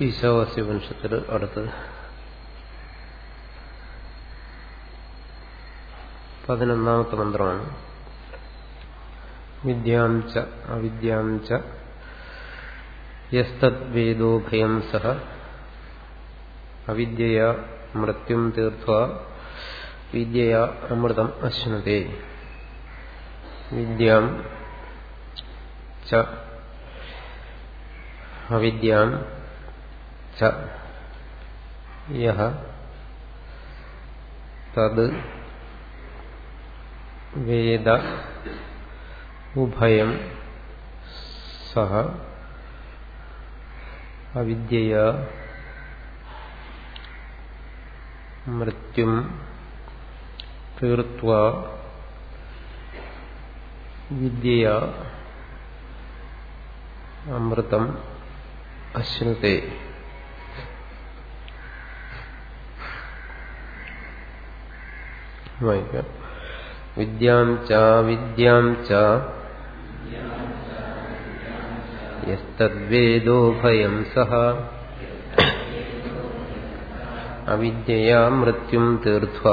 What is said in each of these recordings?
ഈശാവാസ്യ വംശത്തിൽ അടുത്തത്. പതിനൊന്നാമത്തെ മന്ത്രമാണ്. വിദ്യാം ച അവിദ്യാം ച യസ്തദ്വേദോ സഹ അവിദ്യയ മൃത്യും തീർത്ഥ വിദ്യയ അമൃതം അശ്നത്തെ വിദ്യാം ച അവിദ്യാം യഹ തത് വേദ ഉഭയം സഹ അവിദ്യയ മൃത്യും തീർത്ത വിദ്യയ അമൃതം അശ്നുതേ വായിക്കാം. വിദ്യാം ച വിദ്യാം സഹ. അവിദ്യയാ മൃത്യും തീർഥ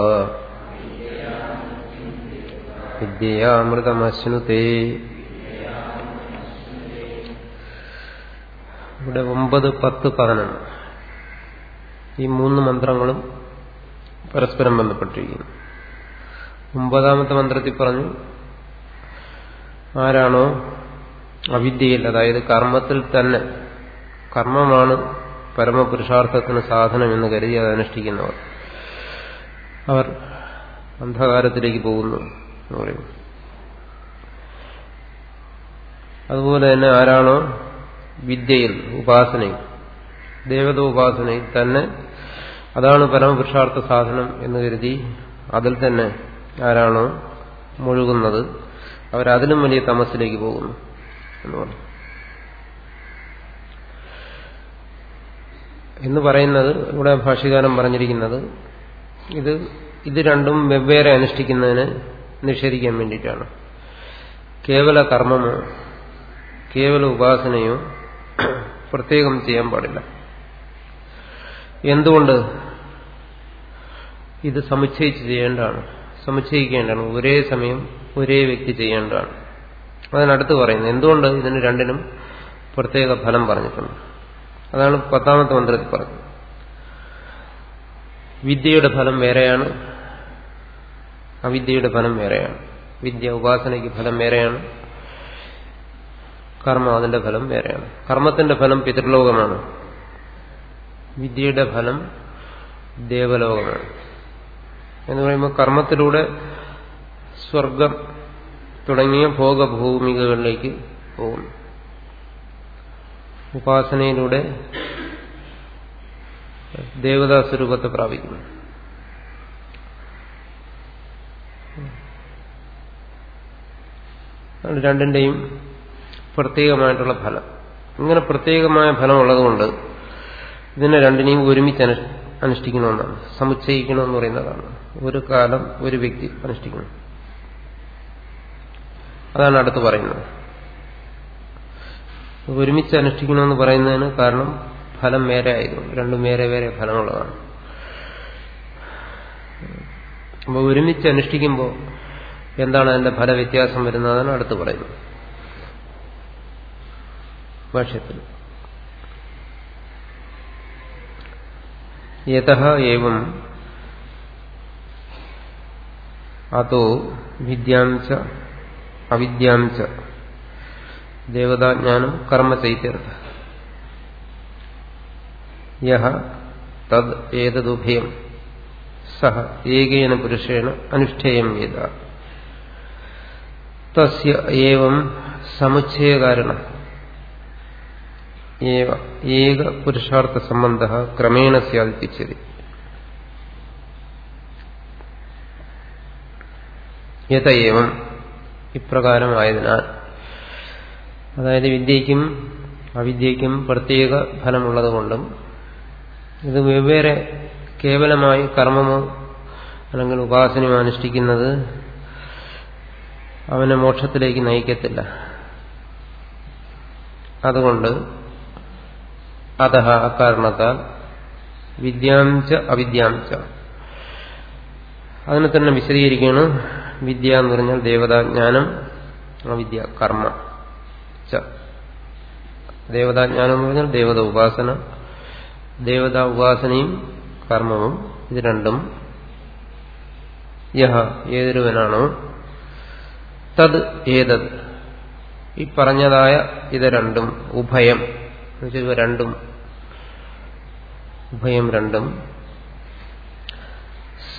വിദ്യയാമൃതമശ്നുതേ ഇവിടെ ഒമ്പത് പത്ത് പതിനൊന്ന്. ഈ മൂന്ന് മന്ത്രങ്ങളും പരസ്പരം ബന്ധപ്പെട്ടിരിക്കുന്നു. ഒമ്പതാമത്തെ മന്ത്രത്തിൽ പറഞ്ഞു ആരാണോ അവിദ്യയിൽ അതായത് കർമ്മത്തിൽ തന്നെ കർമ്മമാണ് പരമപുരുഷാർത്ഥത്തിന് സാധനം എന്ന് കരുതി അത് അനുഷ്ഠിക്കുന്നവർ. അവർ അന്ധകാരത്തിലേക്ക് പോകുന്നു എന്ന് പറയും അതുപോലെ തന്നെ ആരാണോ വിദ്യയിൽ ഉപാസനയിൽ ദേവത ഉപാസനയിൽ തന്നെ അതാണ് പരമപുരുഷാർത്ഥ സാധനം എന്ന് കരുതി അതിൽ തന്നെ ആരാണോ മുഴുകുന്നത് അവരതിലും വലിയ തമസിലേക്ക് പോകുന്നു എന്ന് പറഞ്ഞു. എന്ന് പറയുന്നത് ഇവിടെ ഭാഷികാരം പറഞ്ഞിരിക്കുന്നത് ഇത് ഇത് രണ്ടും വെവ്വേറെ അനുഷ്ഠിക്കുന്നതിന് നിഷേധിക്കാൻ വേണ്ടിയിട്ടാണ്. കേവല കർമ്മമോ കേവല ഉപാസനയോ പ്രത്യേകം ചെയ്യാൻ പാടില്ല. എന്തുകൊണ്ട് ഇത് സമുച്ചയിച്ച് ചെയ്യേണ്ടതാണ്? സമുച്ചയിക്കേണ്ടതാണ്. ഒരേ സമയം ഒരേ വ്യക്തി ചെയ്യേണ്ടതാണ്. അതിനടുത്ത് പറയുന്നത് എന്തുകൊണ്ട് ഇതിന് രണ്ടിനും പ്രത്യേക ഫലം പറഞ്ഞിട്ടുണ്ട്? അതാണ് പത്താമത്തെ മന്ത്രത്തിൽ പറഞ്ഞത്. വിദ്യയുടെ ഫലം വേറെയാണ് അവിദ്യയുടെ ഫലം വേറെയാണ്. വിദ്യ ഉപാസനയ്ക്ക് ഫലം വേറെയാണ് കർമ്മം അതിന്റെ ഫലം വേറെയാണ്. കർമ്മത്തിന്റെ ഫലം പിതൃലോകമാണ്. വിദ്യയുടെ ഫലം ദേവലോകമാണ്. എന്ന് പറയുമ്പോൾ കർമ്മത്തിലൂടെ സ്വർഗം തുടങ്ങിയ ഭോഗഭൂമികകളിലേക്ക് പോകുന്നു. ഉപാസനയിലൂടെ ദേവതാ സ്വരൂപത്തെ പ്രാപിക്കുന്നു. രണ്ടിന്റെയും പ്രത്യേകമായിട്ടുള്ള ഫലം. ഇങ്ങനെ പ്രത്യേകമായ ഫലം ഉള്ളതുകൊണ്ട് ഇതിനെ രണ്ടിനെയും ഒരുമിച്ച് അനുഷ്ഠിക്കണമെന്നാണ്. സമുച്ചയിക്കണമെന്ന് പറയുന്നതാണ്. ഒരു കാലം ഒരു വ്യക്തി അനുഷ്ഠിക്കണം. അതാണ് അടുത്ത് പറയുന്നത്. ഒരുമിച്ച് അനുഷ്ഠിക്കണമെന്ന് പറയുന്നതിന് കാരണം ഫലം വേറെ ആയതുകൊണ്ട്. രണ്ടും വേറെ വേറെ ഫലമുള്ളതാണ് അപ്പോൾ ഒരുമിച്ച് അനുഷ്ഠിക്കുമ്പോൾ എന്താണ് അതിന്റെ ഫലവ്യത്യാസം വരുന്നതെന്ന് അടുത്ത് പറയുന്നു ഭാഷ്യത്തിൽ. യഥ അതോ വിദ്യാം ച അവിദ്യാം ച ദേവതാജ്ഞാനം കർമ്മ ചൈത്യർത്ഥ യഹ തദ് ഏതദുഭയം സഹ ഏകേന പുരുഷേണ അനുഷ്ഠേയം ഏത തസ്യ ഏവം സമുച്ചയകാരണ ഏക പുരുഷാർത്ഥ സംബന്ധ ക്രമേണ സ്യാദിപ്പിച്ചത്. യഥയേവം ഏവം ഇപ്രകാരമായതിനാൽ അതായത് വിദ്യയ്ക്കും അവിദ്യയ്ക്കും പ്രത്യേക ഫലമുള്ളതുകൊണ്ടും ഇത് വെവ്വേറെ കേവലമായി കർമ്മമോ അല്ലെങ്കിൽ ഉപാസനയോ അനുഷ്ഠിക്കുന്നത് അവനെ മോക്ഷത്തിലേക്ക് നയിക്കത്തില്ല. അതുകൊണ്ട് അത അക്കാരണത്താൽ വിദ്യാംച അവിദ്യാംച അതിനെ തന്നെ വിശദീകരിക്കുകയാണ്. വിദ്യ എന്ന് പറഞ്ഞാൽ ദേവതാജ്ഞാനം അവിദ്യ കർമ്മ ച। ദേവതാജ്ഞാനം എന്ന് പറഞ്ഞാൽ ദേവത ഉപാസന ദേവതാ ഉപാസനയും കർമ്മവും ഇത് രണ്ടും। യഹ ഏതൊരുവനാണോ തത് ഏതത് ഈ പറഞ്ഞതായ ഇത് രണ്ടും ഉഭയം। ഇവ രണ്ടും ഉഭയം രണ്ടും.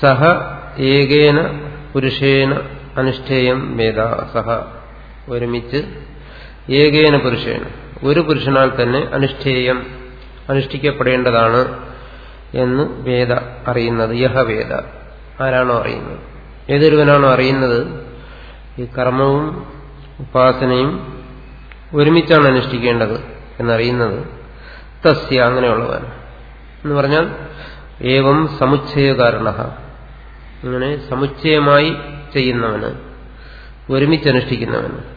സഹ ഏകേന പുരുഷേന അനുഷ്ഠേയം വേദ സഹ ഒരുമിച്ച് ഏകേന പുരുഷേന. ഒരു പുരുഷനാൽ തന്നെ അനുഷ്ഠേയം അനുഷ്ഠിക്കപ്പെടേണ്ടതാണ് എന്ന് വേദ അറിയുന്നത് യഹ വേദ. ആരാണോ അറിയുന്നത്? ഏതൊരുവനാണോ അറിയുന്നത്? ഈ കർമ്മവും ഉപാസനയും ഒരുമിച്ചാണ് അനുഷ്ഠിക്കേണ്ടത്. എന്നറിയുന്നത് തസ്യ അങ്ങനെയുള്ളവൻ എന്ന് പറഞ്ഞാൽ ഏവം സമുച്ചയകാരണ. ഇങ്ങനെ സമുച്ചയമായി ചെയ്യുന്നവന് ഒരുമിച്ചനുഷ്ഠിക്കുന്നവന്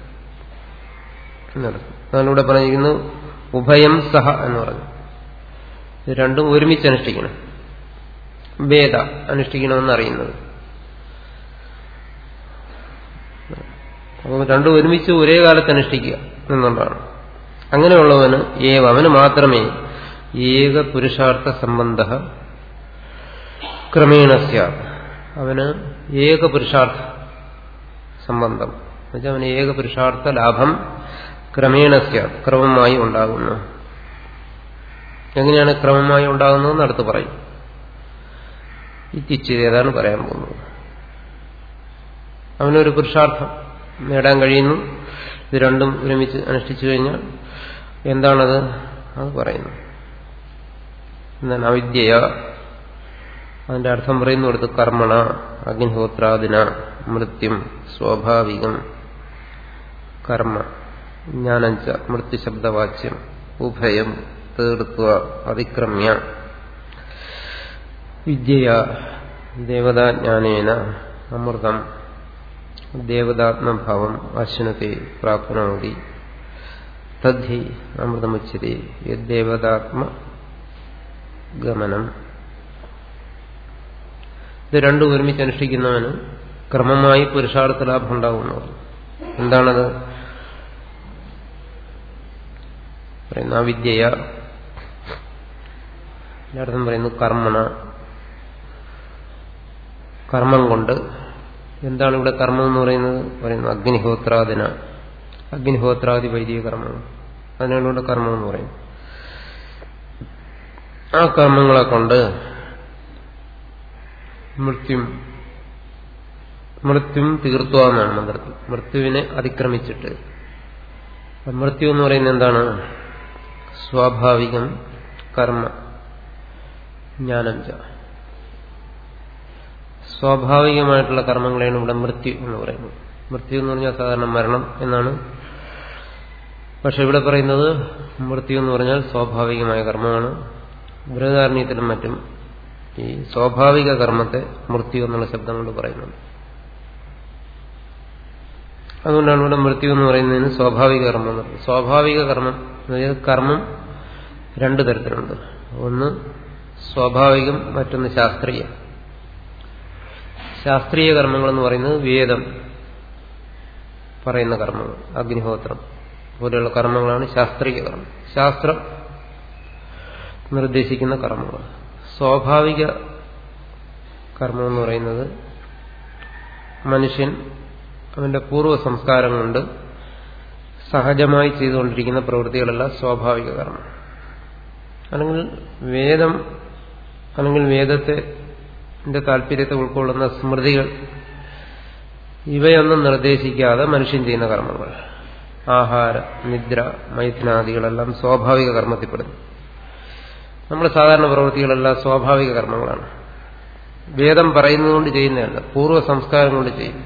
അതിലൂടെ പറഞ്ഞിരിക്കുന്നു ഉഭയം സഹ എന്ന് പറഞ്ഞു. ഇത് രണ്ടും ഒരുമിച്ച് അനുഷ്ഠിക്കണം. വേദ അനുഷ്ഠിക്കണമെന്ന് അറിയുന്നത്. അപ്പോൾ രണ്ടും ഒരുമിച്ച് ഒരേ കാലത്ത് അനുഷ്ഠിക്കുക എന്നുള്ളതാണ്. അങ്ങനെയുള്ളവന് ഏവ അവന് മാത്രമേ ഏക പുരുഷാർത്ഥ സംബന്ധ ക്രമേണ അവന് ഏക പുരുഷാർത്ഥ സംബന്ധം. എന്നുവെച്ചാൽ അവന് ഏക പുരുഷാർത്ഥ ലാഭം ക്രമേണ ക്രമമായി ഉണ്ടാകുന്നു. എങ്ങനെയാണ് ക്രമമായി ഉണ്ടാകുന്നതെന്ന് അടുത്ത് പറയും. ഇത്തിച്ചിരി പറയാൻ പോകുന്നത്. അവനൊരു പുരുഷാർത്ഥം നേടാൻ കഴിയുന്നു. ഇത് രണ്ടും ഒരുമിച്ച് അനുഷ്ഠിച്ചു കഴിഞ്ഞാൽ എന്താണത്? അത് പറയുന്നു. എന്താണ് അവിദ്യയ അതിന്റെ അർത്ഥം പറയുന്നു കൊടുത്ത് കർമ്മണ അഗ്നിഹോത്രാദിന മൃത്യും സ്വാഭാവികം കർമ്മ ജ്ഞാനഞ്ച മൃത്യുശബ്ദവാച്യം ഉഭയം തീർത്തുക അതിക്രമ്യ വിദ്യയ ദേവതാജ്ഞാനേന അമൃതം ദേവതാത്മഭാവം അശ്വനത്തെ പ്രാപ്നോതി തദ്ധി അമൃതമുച്ചതി യദ്ദേവതാത്മ ഗമനം. ഇത് രണ്ടും ഒരുമിച്ച് അനുഷ്ഠിക്കുന്നവന് ക്രമമായി പുരുഷാർത്ഥ ലാഭം ഉണ്ടാകുന്നു എന്താണത്? പറയുന്ന അവിദ്യയ. അർത്ഥം പറയുന്നു കർമ്മണ. കർമ്മം കൊണ്ട്. എന്താണ് ഇവിടെ കർമ്മം എന്ന് പറയുന്നത്? പറയുന്നു അഗ്നിഹോത്രാദിന. അഗ്നിഹോത്രാദി വൈദിക കർമ്മങ്ങൾ ഇവിടെ കർമ്മം എന്ന് പറയും ആ കർമ്മങ്ങളെ കൊണ്ട് മൃത്യു മൃത്യു തീർത്തുവാന്നാണ് മന്ത്രത്തിൽ. മൃത്യുവിനെ അതിക്രമിച്ചിട്ട്. മൃത്യു എന്ന് പറയുന്നത് എന്താണ്? സ്വാഭാവികം കർമ്മ ജ്ഞാനം സ്വാഭാവികമായിട്ടുള്ള കർമ്മങ്ങളെയാണ് ഇവിടെ മൃത്യു എന്ന് പറയുന്നത്. മൃത്യു എന്ന് പറഞ്ഞാൽ സാധാരണ മരണം എന്നാണ് പക്ഷെ ഇവിടെ പറയുന്നത് മൃത്യു എന്ന് പറഞ്ഞാൽ സ്വാഭാവികമായ കർമ്മമാണ്. ബൃഹദാരണ്യത്തിലും മറ്റും ഈ സ്വാഭാവിക കർമ്മത്തെ മൃത്യു എന്നുള്ള ശബ്ദം കൊണ്ട് പറയുന്നത് അതുകൊണ്ടാണ് ഇവിടെ മൃത്യു എന്ന് പറയുന്നതിന് സ്വാഭാവിക കർമ്മം സ്വാഭാവിക കർമ്മം അതായത് കർമ്മം രണ്ടു തരത്തിലുണ്ട്. ഒന്ന് സ്വാഭാവികം മറ്റൊന്ന് ശാസ്ത്രീയ. ശാസ്ത്രീയ കർമ്മങ്ങൾ എന്ന് പറയുന്നത് വേദം പറയുന്ന കർമ്മങ്ങൾ അഗ്നിഹോത്രം. പോലെയുള്ള കർമ്മങ്ങളാണ് ശാസ്ത്രീയ കർമ്മം. ശാസ്ത്രം നിർദ്ദേശിക്കുന്ന കർമ്മങ്ങൾ സ്വാഭാവിക കർമ്മം എന്ന് പറയുന്നത് മനുഷ്യൻ അവന്റെ പൂർവ സംസ്കാരം കൊണ്ട് സഹജമായി ചെയ്തുകൊണ്ടിരിക്കുന്ന പ്രവൃത്തികളല്ല സ്വാഭാവിക കർമ്മം. അല്ലെങ്കിൽ വേദം അല്ലെങ്കിൽ വേദത്തെ താല്പര്യത്തെ ഉൾക്കൊള്ളുന്ന സ്മൃതികൾ ഇവയൊന്നും നിർദ്ദേശിക്കാതെ മനുഷ്യൻ ചെയ്യുന്ന കർമ്മങ്ങൾ. ആഹാര നിദ്ര മൈഥുനാദികളെല്ലാം സ്വാഭാവിക കർമ്മത്തിൽപ്പെടുന്നു. നമ്മുടെ സാധാരണ പ്രവൃത്തികളെല്ലാം സ്വാഭാവിക കർമ്മങ്ങളാണ്. വേദം പറയുന്നതുകൊണ്ട് ചെയ്യുന്നതല്ല പൂർവ സംസ്കാരം കൊണ്ട് ചെയ്യുന്നു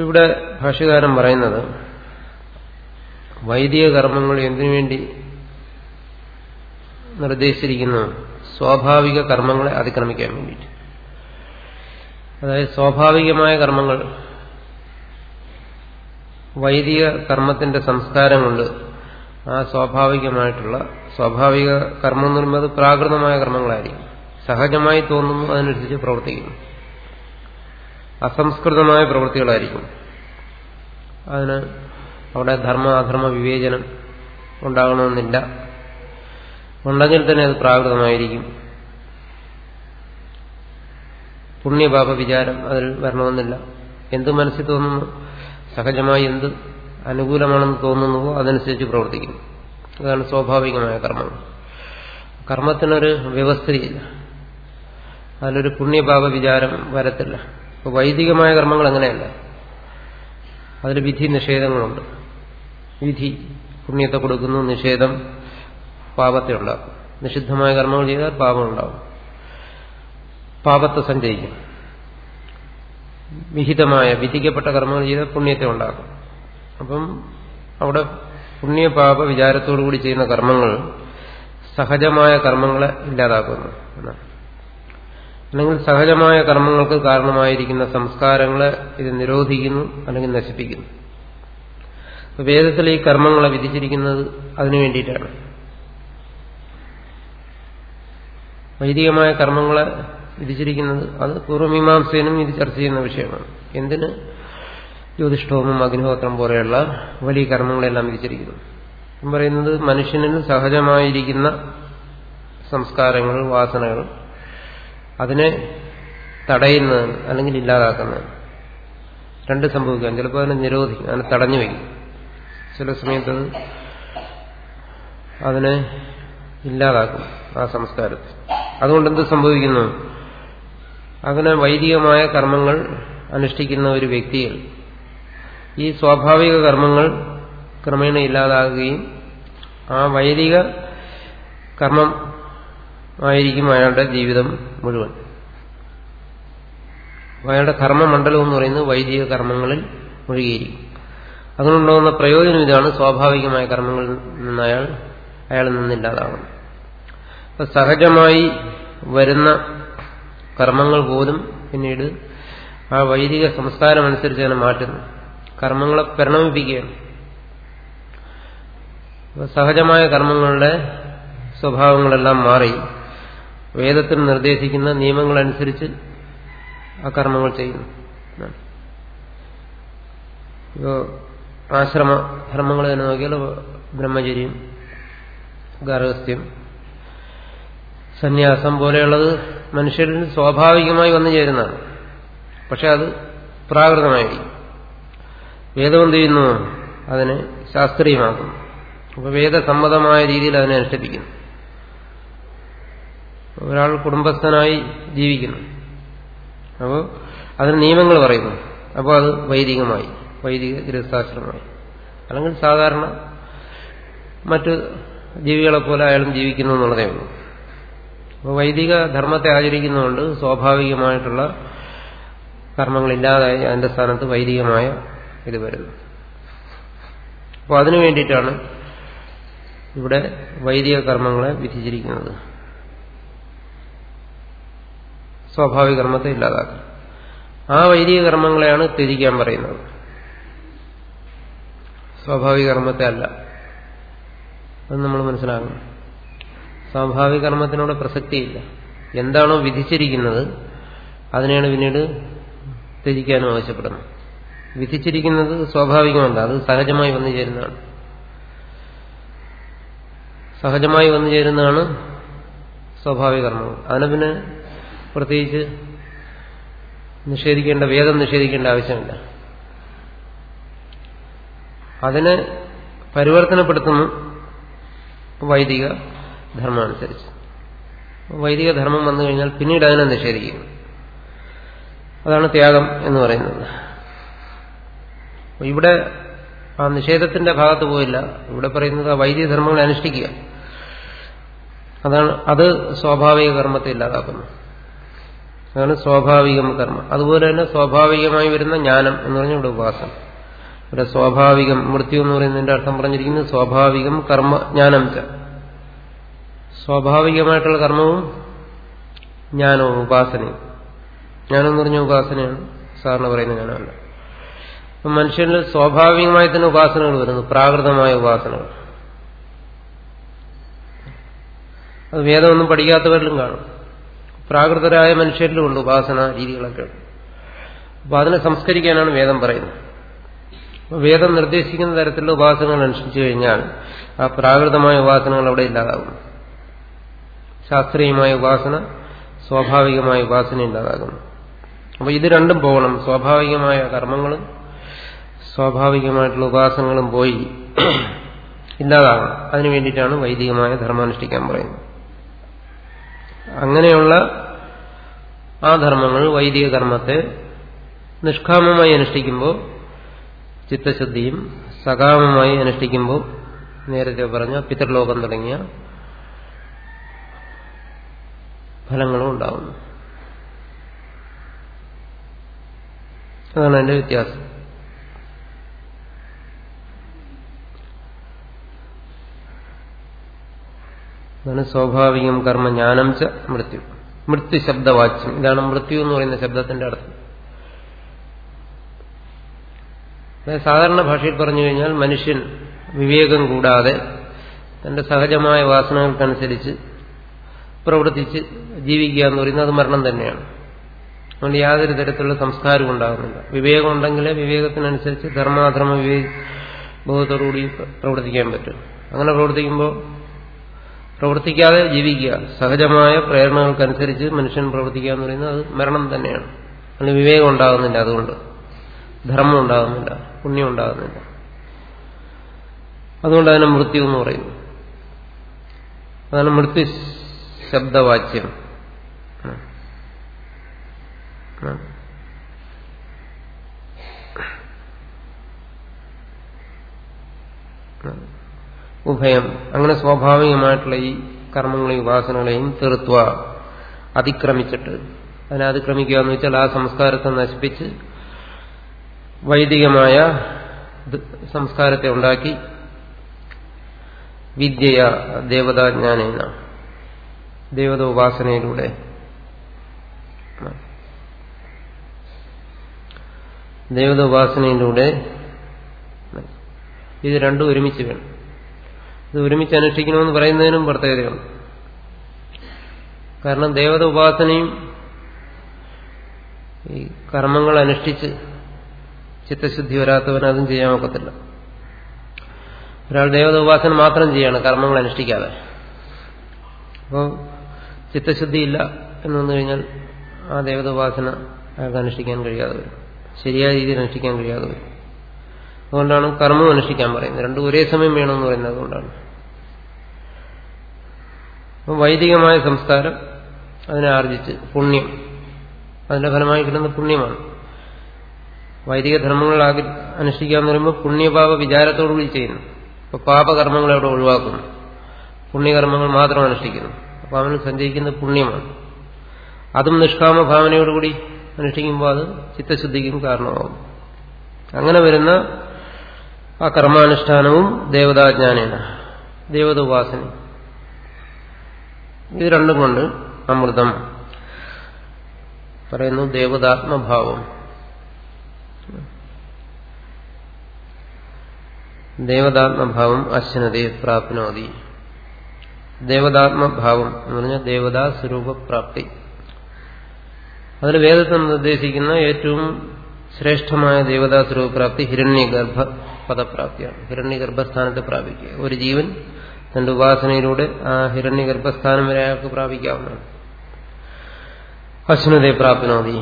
ഇവിടെ ഭാഷ്യകാരൻ പറയുന്നത് വൈദിക കർമ്മങ്ങൾ എന്തിനു വേണ്ടി നിർദ്ദേശിച്ചിരിക്കുന്നു? സ്വാഭാവിക കർമ്മങ്ങളെ അതിക്രമിക്കാൻ വേണ്ടിയിട്ട്. അതായത് സ്വാഭാവികമായ കർമ്മങ്ങൾ വൈദിക കർമ്മത്തിന്റെ സംസ്കാരം കൊണ്ട് ആ സ്വാഭാവികമായിട്ടുള്ള സ്വാഭാവിക കർമ്മം എന്ന് പറയുമ്പോൾ അത് പ്രാകൃതമായ കർമ്മങ്ങളായിരിക്കും. സഹജമായി തോന്നുന്നു അതിനനുസരിച്ച് പ്രവർത്തിക്കുന്നു. അസംസ്കൃതമായ പ്രവൃത്തികളായിരിക്കും. അതിന് അവിടെ ധർമ്മ അധർമ്മ വിവേചനം ഉണ്ടാകണമെന്നില്ല. ഉണ്ടെങ്കിൽ തന്നെ അത് പ്രാകൃതമായിരിക്കും. പുണ്യപാപ വിചാരം അതിൽ വരണമെന്നില്ല. എന്ത് മനസ്സിൽ തോന്നുന്നു സഹജമായി എന്ത് അനുകൂലമാണെന്ന് തോന്നുന്നുവോ അതനുസരിച്ച് പ്രവർത്തിക്കും. അതാണ് സ്വാഭാവികമായ കർമ്മങ്ങൾ കർമ്മത്തിനൊരു വ്യവസ്ഥയില്ല. അതിലൊരു പുണ്യഭാവ വിചാരം വരത്തില്ല. ഇപ്പൊ വൈദികമായ കർമ്മങ്ങൾ അങ്ങനെയല്ല. അതിൽ വിധി നിഷേധങ്ങളുണ്ട്. വിധി പുണ്യത്തെ കൊടുക്കുന്നു നിഷേധം പാപത്തെ ഉണ്ടാക്കും. നിഷിദ്ധമായ കർമ്മങ്ങൾ ചെയ്താൽ പാപം ഉണ്ടാവും. പാപത്തെ സഞ്ചയിക്കും. വിഹിതമായ വിധിക്കപ്പെട്ട കർമ്മങ്ങൾ ചെയ്ത് പുണ്യത്തെ ഉണ്ടാക്കും. അപ്പം അവിടെ പുണ്യപാപ വിചാരത്തോടു കൂടി ചെയ്യുന്ന കർമ്മങ്ങൾ സഹജമായ കർമ്മങ്ങളെ ഇല്ലാതാക്കുന്നു അല്ലെങ്കിൽ സഹജമായ കർമ്മങ്ങൾക്ക് കാരണമായിരിക്കുന്ന സംസ്കാരങ്ങളെ ഇത് നിരോധിക്കുന്നു അല്ലെങ്കിൽ നശിപ്പിക്കുന്നു. വേദത്തിൽ ഈ കർമ്മങ്ങളെ വിധിച്ചിരിക്കുന്നത് അതിനു വേണ്ടിയിട്ടാണ്. വൈദികമായ കർമ്മങ്ങളെ വിധിച്ചിരിക്കുന്നത്. അത് പൂർവമീമാംസേനും ഇത് ചർച്ച ചെയ്യുന്ന വിഷയമാണ്. എന്തിന്? ജ്യോതിഷ്ഠോമം അഗ്നിഹോത്രം പോലെയുള്ള വലിയ കർമ്മങ്ങളെല്ലാം വിധിച്ചിരിക്കുന്നു. പറയുന്നത് മനുഷ്യനിൽ സഹജമായിരിക്കുന്ന സംസ്കാരങ്ങൾ വാസനകൾ അതിനെ തടയുന്നതാണ് അല്ലെങ്കിൽ ഇല്ലാതാക്കുന്നതാണ്. രണ്ട് സംഭവിക്കാം. ചിലപ്പോൾ അതിനെ നിരോധിക്കും. അതിനെ തടഞ്ഞു വയ്ക്കും. ചില സമയത്തത് അതിനെ ഇല്ലാതാക്കും ആ സംസ്കാരത്തെ. അതുകൊണ്ട് എന്ത് സംഭവിക്കുന്നു? അങ്ങനെ വൈദികമായ കർമ്മങ്ങൾ അനുഷ്ഠിക്കുന്ന ഒരു വ്യക്തിയിൽ ഈ സ്വാഭാവിക കർമ്മങ്ങൾ ക്രമേണ ഇല്ലാതാകുകയും ആ വൈദിക കർമ്മം ആയിരിക്കും അയാളുടെ ജീവിതം മുഴുവൻ. അയാളുടെ കർമ്മമണ്ഡലം എന്ന് പറയുന്നത് വൈദിക കർമ്മങ്ങളിൽ മുഴുകിയിരിക്കും. അതുകൊണ്ടുണ്ടാകുന്ന പ്രയോജനം ഇതാണ് സ്വാഭാവികമായ കർമ്മങ്ങളിൽ നിന്ന് അയാൾ അയാളിൽ നിന്നില്ലാതാകണം അപ്പൊ സഹജമായി വരുന്ന കർമ്മങ്ങൾ പോലും പിന്നീട് ആ വൈദിക സംസ്കാരം അനുസരിച്ചാണ് മാറ്റുന്നത് മാറ്റുന്നു. കർമ്മങ്ങളെ പരിണമിപ്പിക്കുകയാണ്. സഹജമായ കർമ്മങ്ങളുടെ സ്വഭാവങ്ങളെല്ലാം മാറി. വേദത്തിൽ നിർദ്ദേശിക്കുന്ന നിയമങ്ങളനുസരിച്ച് ആ കർമ്മങ്ങൾ ചെയ്യുന്നു. ഇപ്പോ ആശ്രമ ധർമ്മങ്ങൾ തന്നെ നോക്കിയാൽ ബ്രഹ്മചര്യം ഗാർഹസ്ഥ്യം സന്യാസം പോലെയുള്ളത് മനുഷ്യരിൽ സ്വാഭാവികമായി വന്നു ചേരുന്നതാണ്. പക്ഷെ അത് പ്രാകൃതമായിരിക്കും. വേദം എന്ത് ചെയ്യുന്നു? അതിനെ ശാസ്ത്രീയമാക്കുന്നു. അപ്പൊ വേദസമ്മതമായ രീതിയിൽ അതിനെ അനുഷ്ഠിപ്പിക്കുന്നു. ഒരാൾ കുടുംബസ്ഥനായി ജീവിക്കുന്നു. അപ്പോൾ അതിന് നിയമങ്ങൾ പറയുന്നു. അപ്പോൾ അത് വൈദികമായി വൈദിക ഗൃഹസ്ഥാശ്രമമായി അല്ലെങ്കിൽ സാധാരണ മറ്റ് ജീവികളെപ്പോലെ അയാളും ജീവിക്കുന്നു എന്നുള്ളതേ ഉള്ളൂ. അപ്പോൾ വൈദിക ധർമ്മത്തെ ആചരിക്കുന്നതുകൊണ്ട് സ്വാഭാവികമായിട്ടുള്ള കർമ്മങ്ങളില്ലാതായി അതിന്റെ സ്ഥാനത്ത് വൈദികമായ ഇത് വരുന്നു. അപ്പോൾ അതിനു വേണ്ടിയിട്ടാണ് ഇവിടെ വൈദിക കർമ്മങ്ങളെ വിധിച്ചിരിക്കുന്നത്. സ്വാഭാവിക കർമ്മത്തെ ഇല്ലാതാക്കുക. ആ വൈദിക കർമ്മങ്ങളെയാണ് ത്യജിക്കാൻ പറയുന്നത്. സ്വാഭാവിക കർമ്മത്തെ അല്ല. അത് നമ്മൾ മനസ്സിലാക്കണം. സ്വാഭാവിക കർമ്മത്തിനോട് പ്രസക്തിയില്ല. എന്താണോ വിധിച്ചിരിക്കുന്നത് അതിനെയാണ് പിന്നീട് ത്യജിക്കാനും ആവശ്യപ്പെടുന്നത്. വിധിച്ചിരിക്കുന്നത് സ്വാഭാവികമല്ല അത് സഹജമായി വന്നു ചേരുന്നതാണ്. സഹജമായി വന്നു ചേരുന്നതാണ് സ്വാഭാവിക കർമ്മങ്ങൾ അതിനെ പിന്നെ പ്രത്യേകിച്ച് നിഷേധിക്കേണ്ട വേദം നിഷേധിക്കേണ്ട ആവശ്യമില്ല. അതിനെ പരിവർത്തനപ്പെടുത്തുന്നു വൈദിക ധർമ്മം അനുസരിച്ച് വൈദിക ധർമ്മം വന്നു കഴിഞ്ഞാൽ പിന്നീട് അതിനെ നിഷേധിക്കുന്നു. അതാണ് ത്യാഗം എന്ന് പറയുന്നത്. ഇവിടെ ആ നിഷേധത്തിന്റെ ഭാഗത്ത് പോയില്ല. ഇവിടെ പറയുന്നത് ആ വൈദിക ധർമ്മങ്ങളെ അനുഷ്ഠിക്കുക. അതാണ് അത് സ്വാഭാവിക കർമ്മത്തെ ഇല്ലാതാക്കുന്നു. അതാണ് സ്വാഭാവികം കർമ്മം. അതുപോലെ തന്നെ സ്വാഭാവികമായി വരുന്ന ജ്ഞാനം എന്ന് പറഞ്ഞ ഇവിടെ ഉപാസന ഇവിടെ സ്വാഭാവികം മൃത്യു എന്ന് പറയുന്നതിന്റെ അർത്ഥം പറഞ്ഞിരിക്കുന്നത് സ്വാഭാവികം കർമ്മ ജ്ഞാനം സ്വാഭാവികമായിട്ടുള്ള കർമ്മവും ജ്ഞാനവും ഉപാസനയും. ജ്ഞാനം എന്ന് പറഞ്ഞ ഉപാസനയാണ്. സാറിന് പറയുന്ന ജ്ഞാനമല്ല. അപ്പം മനുഷ്യനിൽ സ്വാഭാവികമായി തന്നെ ഉപാസനകൾ വരുന്നു. പ്രാകൃതമായ ഉപാസനകൾ. അത് വേദമൊന്നും പഠിക്കാത്തവരിലും കാണും. പ്രാകൃതരായ മനുഷ്യരിലും ഉണ്ട് ഉപാസന രീതികളൊക്കെ. അപ്പൊ അതിനെ സംസ്കരിക്കാനാണ് വേദം പറയുന്നത്. വേദം നിർദ്ദേശിക്കുന്ന തരത്തിലുള്ള ഉപാസനകൾ അനുഷ്ഠിച്ചു കഴിഞ്ഞാൽ ആ പ്രാകൃതമായ ഉപാസനകൾ അവിടെ ഇല്ലാതാകും. ശാസ്ത്രീയമായ ഉപാസന സ്വാഭാവികമായ ഉപാസന ഉണ്ടാകുന്നു അപ്പൊ ഇത് രണ്ടും പോകണം. സ്വാഭാവികമായ കർമ്മങ്ങളും സ്വാഭാവികമായിട്ടുള്ള ഉപാസനകളും പോയി ഇല്ലാതാകണം അതിനു വേണ്ടിയിട്ടാണ് വൈദികമായ ധർമ്മം അനുഷ്ഠിക്കാൻ പറയുന്നത്. അങ്ങനെയുള്ള ആ ധർമ്മങ്ങൾ വൈദിക കർമ്മത്തെ നിഷ്കാമമായി അനുഷ്ഠിക്കുമ്പോൾ ചിത്തശുദ്ധിയും സകാമമായി അനുഷ്ഠിക്കുമ്പോൾ നേരത്തെ പറഞ്ഞ പിതൃലോകം തുടങ്ങിയ ഫലങ്ങളും ഉണ്ടാവുന്നു. അതാണ് അതിന്റെ വ്യത്യാസം. അതാണ് സ്വാഭാവികം കർമ്മ ജ്ഞാനം ച മൃത്യു. മൃത്യു ശബ്ദവാച്യം. ഇതാണ് മൃത്യു എന്ന് പറയുന്ന ശബ്ദത്തിന്റെ അർത്ഥം. സാധാരണ ഭാഷയിൽ പറഞ്ഞു കഴിഞ്ഞാൽ മനുഷ്യൻ വിവേകം കൂടാതെ തന്റെ സഹജമായ വാസനകൾക്കനുസരിച്ച് പ്രവർത്തിച്ച് ജീവിക്കുക എന്ന് പറയുന്നത് അത് മരണം തന്നെയാണ്. അതുകൊണ്ട് യാതൊരു തരത്തിലുള്ള സംസ്കാരവും ഉണ്ടാകുന്നില്ല. വിവേകം ഉണ്ടെങ്കിലേ വിവേകത്തിനനുസരിച്ച് ധർമാധർമ്മ വിവേക ബോധത്തോടുകൂടി പ്രവർത്തിക്കാൻ പറ്റും. അങ്ങനെ പ്രവർത്തിക്കുമ്പോൾ പ്രവർത്തിക്കാതെ ജീവിക്കുക സഹജമായ പ്രേരണകൾക്കനുസരിച്ച് മനുഷ്യൻ പ്രവർത്തിക്കുക എന്ന് പറയുന്നത് അത് മരണം തന്നെയാണ്. അതിന് വിവേകം ഉണ്ടാകുന്നില്ല അതുകൊണ്ട്. ധർമ്മം ഉണ്ടാകുന്നില്ല പുണ്യം ഉണ്ടാകുന്നില്ല. അതുകൊണ്ട് അതിനെ മൃത്യു എന്ന് പറയുന്നു. അതാണ് മൃത്യു ശബ്ദവാച്യം ഉഭയം. അങ്ങനെ സ്വാഭാവികമായിട്ടുള്ള ഈ കർമ്മങ്ങളെയും ഉപാസനകളെയും തീർത്തുക അതിക്രമിച്ചിട്ട്. അതിനെ അതിക്രമിക്കുക എന്ന് വെച്ചാൽ ആ സംസ്കാരത്തെ നശിപ്പിച്ച് വൈദികമായ സംസ്കാരത്തെ ഉണ്ടാക്കി വിദ്യയ ദേവതാജ്ഞാനേന. ദേവത ഉപാസനയിലൂടെ. ദേവത ഉപാസനയിലൂടെ ഇത് രണ്ടും ഒരുമിച്ച് വേണം. ഇത് ഒരുമിച്ച് അനുഷ്ഠിക്കണമെന്ന് പറയുന്നതിനും പ്രത്യേകതയുണ്ട് കാരണം ദേവത ഉപാസനയും ഈ കർമ്മങ്ങൾ അനുഷ്ഠിച്ച് ചിത്തശുദ്ധി വരാത്തവൻ അതും ചെയ്യാൻ ഒക്കത്തില്ല. ഒരാൾ ദേവത ഉപാസന മാത്രം ചെയ്യാണ് കർമ്മങ്ങൾ അനുഷ്ഠിക്കാതെ. അപ്പോൾ ചിത്തശുദ്ധി ഇല്ല എന്ന് വന്നു കഴിഞ്ഞാൽ ആ ദേവത ഉപാസന അയാൾക്ക് അനുഷ്ഠിക്കാൻ കഴിയാതെ വരും. ശരിയായ രീതിയിൽ അനുഷ്ഠിക്കാൻ കഴിയാതെ വരും. അതുകൊണ്ടാണ് കർമ്മം അനുഷ്ഠിക്കാൻ പറയുന്നത്. രണ്ടും ഒരേ സമയം വേണമെന്ന് പറയുന്നത് അതുകൊണ്ടാണ്. വൈദികമായ സംസ്കാരം അതിനെ ആർജിച്ച് പുണ്യം. അതിന്റെ ഫലമായി കിട്ടുന്ന പുണ്യമാണ്. വൈദിക ധർമ്മങ്ങൾ അനുഷ്ഠിക്കുക എന്ന് പറയുമ്പോൾ പുണ്യപാപ വിചാരത്തോടുകൂടി ചെയ്യുന്നു. അപ്പൊ പാപകർമ്മങ്ങൾ അവിടെ ഒഴിവാക്കുന്നു. പുണ്യകർമ്മങ്ങൾ മാത്രം അനുഷ്ഠിക്കുന്നു. അപ്പൊ അവന് സഞ്ചരിക്കുന്ന പുണ്യമാണ്. അതും നിഷ്കാമ ഭാവനയോടുകൂടി അനുഷ്ഠിക്കുമ്പോൾ അത് ചിത്തശുദ്ധിക്കും കാരണമാകും. അങ്ങനെ വരുന്ന ആ കർമാനുഷ്ഠാനവും ദേവതാജ്ഞാനേന ദേവത ഉപാസന ഇത് രണ്ടും കൊണ്ട് അമൃതം പറയുന്നു ദേവതാത്മഭാവം. ദേവതാത്മഭാവം അശ്വനതയെ പ്രാപ്നോതി. ദേവതാത്മഭാവം എന്ന് പറഞ്ഞാൽ ദേവതാ സ്വരൂപപ്രാപ്തി അതിൽ വേദത്തിൽ നിർദ്ദേശിക്കുന്ന ഏറ്റവും ശ്രേഷ്ഠമായ ദേവതാ സ്വരൂപപ്രാപ്തി ഹിരണ്യഗർഭ പദപ്രാപ്തിയാണ്. ഹിരണ്യഗർഭസ്ഥാനത്ത് പ്രാപിക്കുക. ഒരു ജീവൻ തന്റെ ഉപാസനയിലൂടെ ആ ഹിരണ്യഗർഭസ്ഥാനം വരെ അയാൾക്ക് പ്രാപിക്കാവുന്നതാണ്. അശ്വനതയെ പ്രാപ്നോതി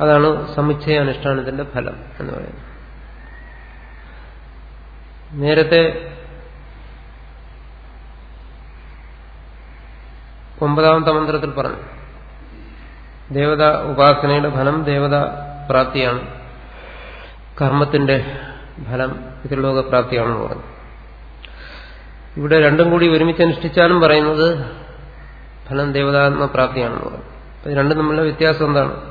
അതാണ് സമുച്ചയ അനുഷ്ഠാനത്തിന്റെ ഫലം എന്ന് പറയുന്നത്. നേരത്തെ ഒമ്പതാമത്തെ മന്ത്രത്തിൽ പറഞ്ഞു ദേവത ഉപാസനയുടെ ഫലം ദേവത പ്രാപ്തിയാണ് കർമ്മത്തിന്റെ ഫലം പിതൃലോക പ്രാപ്തിയാണെന്ന് പറഞ്ഞു. ഇവിടെ രണ്ടും കൂടി ഒരുമിച്ച് അനുഷ്ഠിച്ചാലും പറയുന്നത് ഫലം ദേവതാത്മപ്രാപ്തിയാണെന്ന് പറഞ്ഞു. രണ്ടും തമ്മിലുള്ള വ്യത്യാസം എന്താണ്?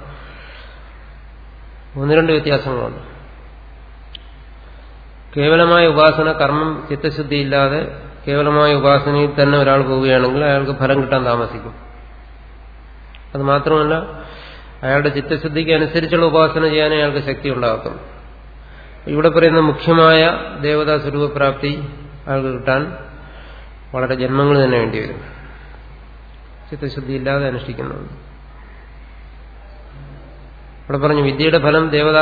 ഒന്ന് രണ്ട് വ്യത്യാസങ്ങളുണ്ട്. കേവലമായ ഉപാസന കർമ്മം ചിത്തശുദ്ധിയില്ലാതെ കേവലമായ ഉപാസനയിൽ തന്നെ ഒരാൾ പോവുകയാണെങ്കിൽ അയാൾക്ക് ഫലം കിട്ടാൻ താമസിക്കും. അത് മാത്രമല്ല അയാളുടെ ചിത്തശുദ്ധിക്ക് അനുസരിച്ചുള്ള ഉപാസന ചെയ്യാൻ അയാൾക്ക് ശക്തി ഉണ്ടാകും ഇവിടെ പറയുന്ന മുഖ്യമായ ദേവതാ സ്വരൂപപ്രാപ്തി അയാൾക്ക് കിട്ടാൻ വളരെ ജന്മങ്ങൾ തന്നെ വേണ്ടിവരും ചിത്തശുദ്ധിയില്ലാതെ അനുഷ്ഠിക്കുന്നുണ്ട് ഇവിടെ പറഞ്ഞു വിദ്യയുടെ ഫലം ദേവത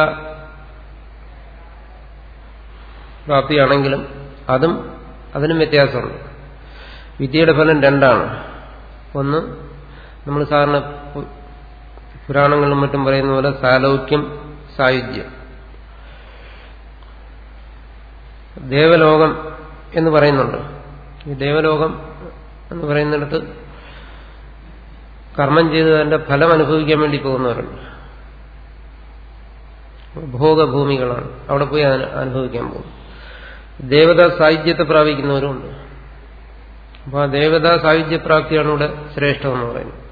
പ്രാപ്തിയാണെങ്കിലും അതും അതിനും വ്യത്യാസമുണ്ട്. വിദ്യയുടെ ഫലം രണ്ടാണ്. ഒന്ന് നമ്മൾ സാധാരണ പുരാണങ്ങളിലും മറ്റും പറയുന്ന പോലെ സാലൗക്യം സായുജ്യം ദേവലോകം എന്ന് പറയുന്നുണ്ട്. ഈ ദേവലോകം എന്ന് പറയുന്നിടത്ത് കർമ്മം ചെയ്ത് അതിന്റെ ഫലം അനുഭവിക്കാൻ വേണ്ടി പോകുന്നവരുണ്ട്. ഭോഗഭൂമികളാണ്. അവിടെ പോയി അനുഭവിക്കാൻ പോകും. ദേവതാ സാഹിത്യത്തെ പ്രാപിക്കുന്നവരുമുണ്ട്. അപ്പോൾ ആ ദേവതാ സാഹിത്യപ്രാപ്തിയാണ് ഇവിടെ ശ്രേഷ്ഠമെന്ന് പറയുന്നത്.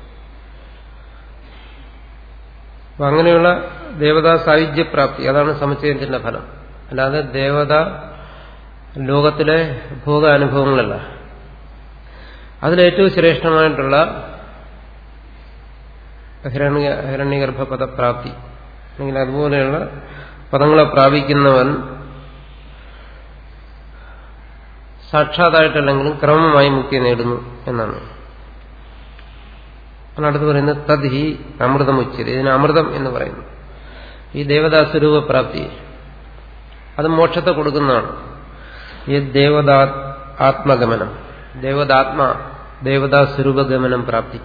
അപ്പൊ അങ്ങനെയുള്ള ദേവതാ സാഹിത്യപ്രാപ്തി അതാണ് സമുച്ചയത്തിന്റെ ഫലം. അല്ലാതെ ദേവത ലോകത്തിലെ ഭോഗ അനുഭവങ്ങളല്ല അതിലേറ്റവും ശ്രേഷ്ഠമായിട്ടുള്ള ഹിരണ്യ ഹിരണ്യഗർഭ പദപ്രാപ്തി അല്ലെങ്കിൽ അതുപോലെയുള്ള പദങ്ങളെ പ്രാപിക്കുന്നവൻ സാക്ഷാത്തായിട്ടല്ലെങ്കിലും ക്രമമായി മുക്തി നേടുന്നു എന്നാണ്. അടുത്ത് പറയുന്നത് തദ് ഹി അമൃതം ഉച്ചത് ഇതിന് അമൃതം എന്ന് പറയുന്നു. ഈ ദേവതാസ്വരൂപ പ്രാപ്തി. അത് മോക്ഷത്തെ കൊടുക്കുന്നതാണ്. ഈ ദേവതാ ആത്മഗമനം. ദേവതാത്മ ദേവതാ സ്വരൂപഗമനം പ്രാപ്തി.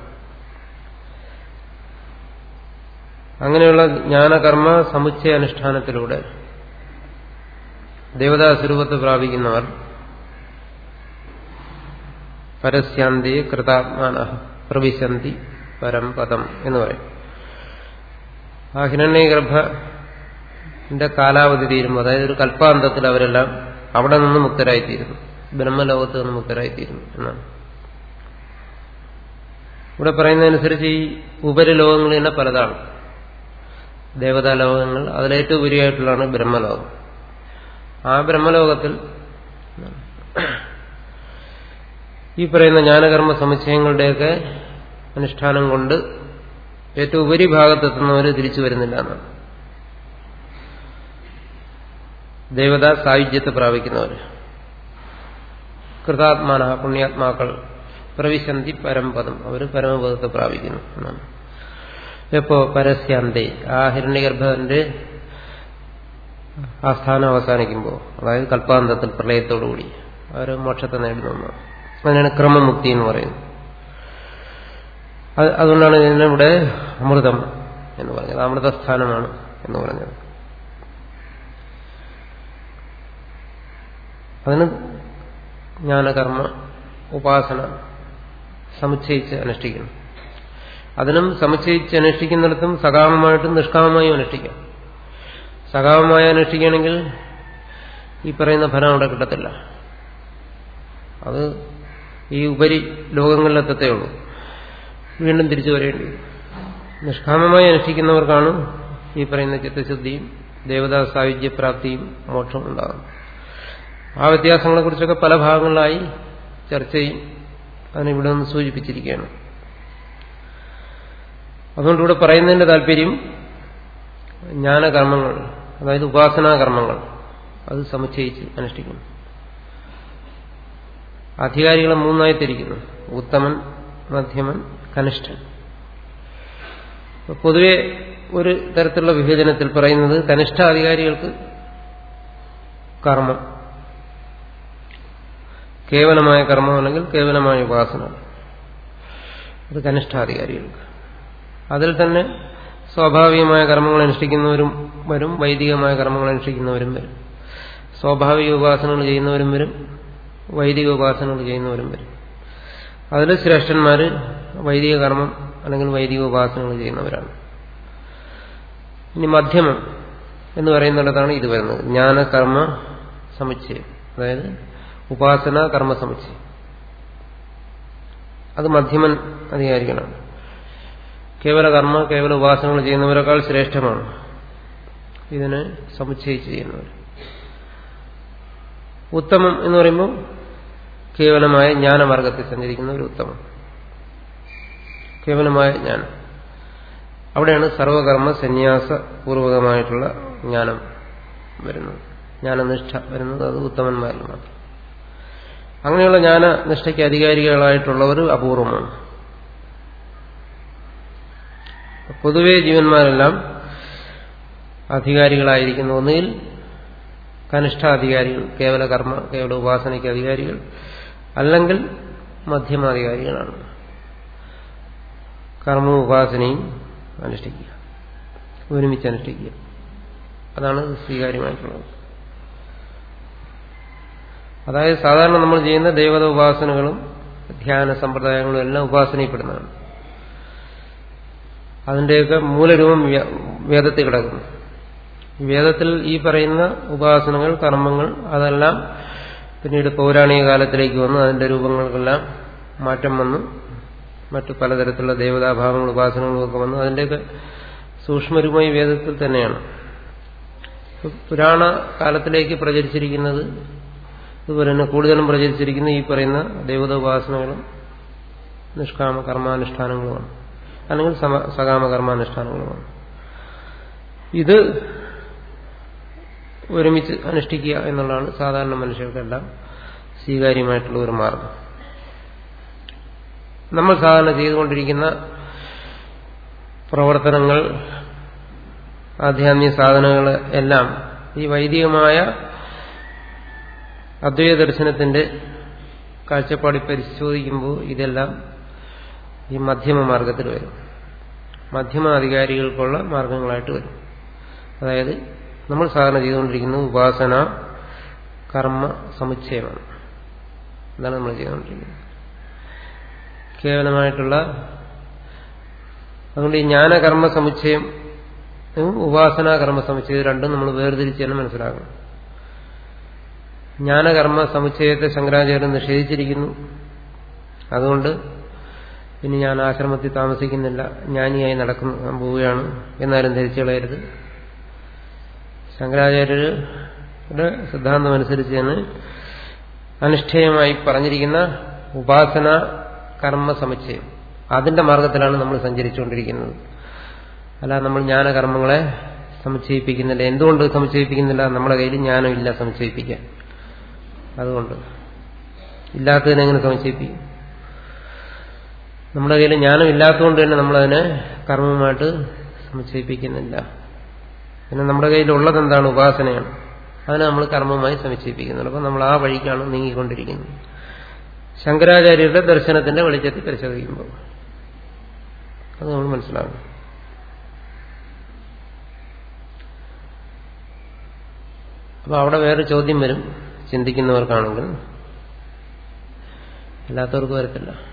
അങ്ങനെയുള്ള ജ്ഞാനകർമ്മ സമുച്ചയ അനുഷ്ഠാനത്തിലൂടെ ദേവതാ സ്വരൂപത്തെ പ്രാപിക്കുന്നവർ പരസ്യാന്തി കൃതാത്മാന പ്രവിശന്തി പരം പദം എന്ന് പറയും. ആ ഹിരണ്യഗർഭന്റെ കാലാവധി തീരുമ്പോൾ അതായത് ഒരു കൽപ്പാന്തത്തിൽ അവരെല്ലാം അവിടെ നിന്ന് മുക്തരായിത്തീരുന്നു. ബ്രഹ്മലോകത്ത് നിന്ന് മുക്തരായിത്തീരുന്നു എന്നാണ്. ഇവിടെ പറയുന്നതനുസരിച്ച് ഈ ഉപരിലോകങ്ങൾ തന്നെ പലതാണ്. ദേവതാലോകങ്ങൾ അതിലേറ്റവും ഉപരിയായിട്ടുള്ളതാണ് ബ്രഹ്മലോകം. ആ ബ്രഹ്മലോകത്തിൽ ഈ പറയുന്ന ജ്ഞാനകർമ്മ സമുച്ചയങ്ങളുടെയൊക്കെ അനുഷ്ഠാനം കൊണ്ട് ഏറ്റവും ഉപരിഭാഗത്തെത്തുന്നവർ തിരിച്ചു വരുന്നില്ല എന്നാണ്. ദേവത സായുജ്യത്തെ പ്രാപിക്കുന്നവർ കൃതാത്മാന പുണ്യാത്മാക്കൾ പ്രവിശന്തി പരമപദം അവർ പരമപദത്തെ പ്രാപിക്കുന്നു എന്നാണ്. എപ്പോ പരസ്യാന്തേ. ആ ഹിരണ്യഗർഭന്റെ ആ സ്ഥാനം അവസാനിക്കുമ്പോൾ അതായത് കൽപ്പാന്തത്തിൽ പ്രളയത്തോടുകൂടി അവർ മോക്ഷത്തെ നേടുന്നു അതിനാണ് ക്രമമുക്തി എന്ന് പറയുന്നത്. അതുകൊണ്ടാണ് ഇതിനിവിടെ അമൃതം എന്ന് പറഞ്ഞത്. അമൃതസ്ഥാനമാണ് എന്ന് പറഞ്ഞത്. അതിന് ജ്ഞാനകർമ്മ ഉപാസന സമുച്ചയിച്ച് അനുഷ്ഠിക്കുന്നു. അതിനും സമുച്ചയിച്ച് അനുഷ്ഠിക്കുന്നിടത്തും സകാമമായിട്ടും നിഷ്കാമമായും അനുഷ്ഠിക്കാം സകാമമായി അനുഷ്ഠിക്കുകയാണെങ്കിൽ ഈ പറയുന്ന ഫലം അവിടെ കിട്ടത്തില്ല. അത് ഈ ഉപരി ലോകങ്ങളിലെത്തത്തേ ഉള്ളൂ. വീണ്ടും തിരിച്ചു വരേണ്ടി നിഷ്കാമമായി അനുഷ്ഠിക്കുന്നവർക്കാണ് ഈ പറയുന്ന ചിത്തശുദ്ധിയും ദേവതാ സായുജ്യപ്രാപ്തിയും മോക്ഷം ഉണ്ടാകുന്നത്. ആ വ്യത്യാസങ്ങളെക്കുറിച്ചൊക്കെ പല ഭാഗങ്ങളിലായി ചർച്ച ചെയ്യും അതിനിവിടെ നിന്ന് സൂചിപ്പിച്ചിരിക്കുകയാണ്. അതുകൊണ്ട് ഇവിടെ പറയുന്നതിന്റെ താല്പര്യം ജ്ഞാനകർമ്മങ്ങൾ അതായത് ഉപാസനാകർമ്മങ്ങൾ അത് സമുച്ചയിച്ച് അനുഷ്ഠിക്കുന്നു. അധികാരികളെ മൂന്നായി തിരിക്കുന്നു. ഉത്തമൻ മധ്യമൻ കനിഷ്ഠൻ. പൊതുവെ ഒരു തരത്തിലുള്ള വിഭജനത്തിൽ പറയുന്നത് കനിഷ്ഠാധികാരികൾക്ക് കർമ്മം. കേവലമായ കർമ്മം അല്ലെങ്കിൽ കേവലമായ ഉപാസന. അത് കനിഷ്ഠാധികാരികൾക്ക്. അതിൽ തന്നെ സ്വാഭാവികമായ കർമ്മങ്ങൾ അനുഷ്ഠിക്കുന്നവരും വരും വൈദികമായ കർമ്മങ്ങൾ അനുഷ്ഠിക്കുന്നവരും വരും. സ്വാഭാവിക ഉപാസനകൾ ചെയ്യുന്നവരും വരും വൈദിക ഉപാസനകൾ ചെയ്യുന്നവരും വരും. അതിൽ ശ്രേഷ്ഠന്മാർ വൈദിക കർമ്മം അല്ലെങ്കിൽ വൈദിക ഉപാസനകൾ ചെയ്യുന്നവരാണ്. ഇനി മധ്യമം എന്ന് പറയുന്നിടത്താണ് ഇത് വരുന്നത്. ജ്ഞാന കർമ്മ സമുച്ചയം. അതായത് ഉപാസന കർമ്മ സമുച്ചയം. അത് മധ്യമൻ അധികാരികളാണ്. കേവല കർമ്മ കേവല ഉപാസനകൾ ചെയ്യുന്നവരെക്കാൾ ശ്രേഷ്ഠമാണ്. ഇതിനെ സമുച്ചയിച്ച് ചെയ്യുന്നവർ. ഉത്തമം എന്ന് പറയുമ്പോൾ കേവലമായ ജ്ഞാനമാർഗത്തിൽ സഞ്ചരിക്കുന്ന ഒരു ഉത്തമം. കേവലമായ ജ്ഞാനം. അവിടെയാണ് സർവകർമ്മ സന്യാസപൂർവകമായിട്ടുള്ള ജ്ഞാനം വരുന്നത്. ജ്ഞാനനിഷ്ഠ വരുന്നത് അത് ഉത്തമന്മാരിൽ മാത്രം. അങ്ങനെയുള്ള ജ്ഞാനനിഷ്ഠയ്ക്ക് അധികാരികളായിട്ടുള്ളവർ അപൂർവമാണ്. പൊതുവെ ജീവന്മാരെല്ലാം അധികാരികളായിരിക്കുന്നു. ഒന്നുകിൽ കനിഷ്ഠാധികാരികൾ കേവല കർമ്മ കേവല ഉപാസനയ്ക്ക് അധികാരികൾ അല്ലെങ്കിൽ മധ്യമാധികാരികളാണ്. കർമ്മവും ഉപാസനയും അനുഷ്ഠിക്കുക. ഒരുമിച്ച് അനുഷ്ഠിക്കുക. അതാണ് സ്വീകാര്യമായിട്ടുള്ളത്. അതായത് സാധാരണ നമ്മൾ ചെയ്യുന്ന ദേവത ഉപാസനകളും ധ്യാന സമ്പ്രദായങ്ങളും എല്ലാം ഉപാസനയിൽപ്പെടുന്നതാണ് അതിന്റെയൊക്കെ മൂലരൂപം വേദത്തിൽ കിടക്കുന്നു. വേദത്തിൽ ഈ പറയുന്ന ഉപാസനകൾ കർമ്മങ്ങൾ അതെല്ലാം പിന്നീട് പൗരാണിക കാലത്തിലേക്ക് വന്ന് അതിന്റെ രൂപങ്ങൾക്കെല്ലാം മാറ്റം വന്നു. മറ്റു പലതരത്തിലുള്ള ദേവതാഭാവങ്ങൾ ഉപാസനകളും ഒക്കെ വന്നു. അതിന്റെയൊക്കെ സൂക്ഷ്മരൂപമായി വേദത്തിൽ തന്നെയാണ്. പുരാണ കാലത്തിലേക്ക് പ്രചരിച്ചിരിക്കുന്നത് അതുപോലെ തന്നെ കൂടുതലും പ്രചരിച്ചിരിക്കുന്ന ഈ പറയുന്ന ദേവത ഉപാസനകളും നിഷ്കാമ കർമാനുഷ്ഠാനങ്ങളുമാണ്. അല്ലെങ്കിൽ സകാമ കർമാനുഷ്ഠാനങ്ങളുമാണ് ഇത് ഒരുമിച്ച് അനുഷ്ഠിക്കുക എന്നുള്ളതാണ് സാധാരണ മനുഷ്യർക്കെല്ലാം സ്വീകാര്യമായിട്ടുള്ള ഒരു മാർഗം. നമ്മൾ സാധാരണ ചെയ്തുകൊണ്ടിരിക്കുന്ന പ്രവർത്തനങ്ങൾ ആധ്യാത്മിക സാധനങ്ങൾ എല്ലാം ഈ വൈദികമായ അദ്വൈത ദർശനത്തിന്റെ കാഴ്ചപ്പാടി പരിശോധിക്കുമ്പോൾ ഇതെല്ലാം ഈ മധ്യമ മാർഗത്തിൽ വരും. മധ്യമ അധികാരികൾക്കുള്ള മാർഗങ്ങളായിട്ട് വരും. അതായത് നമ്മൾ സാധാരണ ചെയ്തുകൊണ്ടിരിക്കുന്നത് ഉപാസന കർമ്മ സമുച്ചയമാണ്. അതാണ് നമ്മൾ ചെയ്തുകൊണ്ടിരിക്കുന്നത്. കേവലമായിട്ടുള്ള അതുകൊണ്ട് ഈ ജ്ഞാനകർമ്മ സമുച്ചയം ഉപാസന കർമ്മ സമുച്ചയം രണ്ടും നമ്മൾ വേർതിരിച്ച് തന്നെ മനസ്സിലാക്കണം. ജ്ഞാനകർമ്മ സമുച്ചയത്തെ ശങ്കരാചാര്യം നിഷേധിച്ചിരിക്കുന്നു. അതുകൊണ്ട് ഇനി ഞാൻ ആശ്രമത്തിൽ താമസിക്കുന്നില്ല. ജ്ഞാനിയായി നടക്കുന്ന. പോവുകയാണ്. എന്നാലും ധരിച്ചു കളയരുത്. ശങ്കരാചാര്യരുടെ സിദ്ധാന്തം അനുസരിച്ച് തന്നെ അനുഷ്ഠേയമായി പറഞ്ഞിരിക്കുന്ന ഉപാസന കർമ്മ സമുച്ചയം. അതിന്റെ മാർഗത്തിലാണ് നമ്മൾ സഞ്ചരിച്ചുകൊണ്ടിരിക്കുന്നത്. അല്ല നമ്മൾ ജ്ഞാനകർമ്മങ്ങളെ സമുച്ചയിപ്പിക്കുന്നില്ല. എന്തുകൊണ്ട് സമുച്ചയിപ്പിക്കുന്നില്ല? നമ്മുടെ കയ്യിൽ ജ്ഞാനമില്ല സമുച്ചയിപ്പിക്കാൻ. അതുകൊണ്ട് ഇല്ലാത്തതിനെങ്ങനെ സമുച്ചയിപ്പിക്കും? നമ്മുടെ കയ്യിൽ ജ്ഞാനം ഇല്ലാത്തതുകൊണ്ട് തന്നെ നമ്മളതിനെ കർമ്മമായിട്ട് സമുച്ചയിപ്പിക്കുന്നില്ല പിന്നെ നമ്മുടെ കയ്യിലുള്ളത് എന്താണ്? ഉപാസനയാണ്. അതിനെ നമ്മൾ കർമ്മമായി സമുച്ചയിപ്പിക്കുന്നുണ്ട് അപ്പം നമ്മൾ ആ വഴിക്കാണ് നീങ്ങിക്കൊണ്ടിരിക്കുന്നത്. ശങ്കരാചാര്യരുടെ ദർശനത്തിന്റെ വെളിച്ചത്തിൽ പരിശോധിക്കുമ്പോൾ അത് നമ്മൾ മനസ്സിലാകും അപ്പൊ അവിടെ വേറെ ചോദ്യം വരും ചിന്തിക്കുന്നവർക്കാണെങ്കിൽ. അല്ലാത്തവർക്ക് വരത്തില്ല.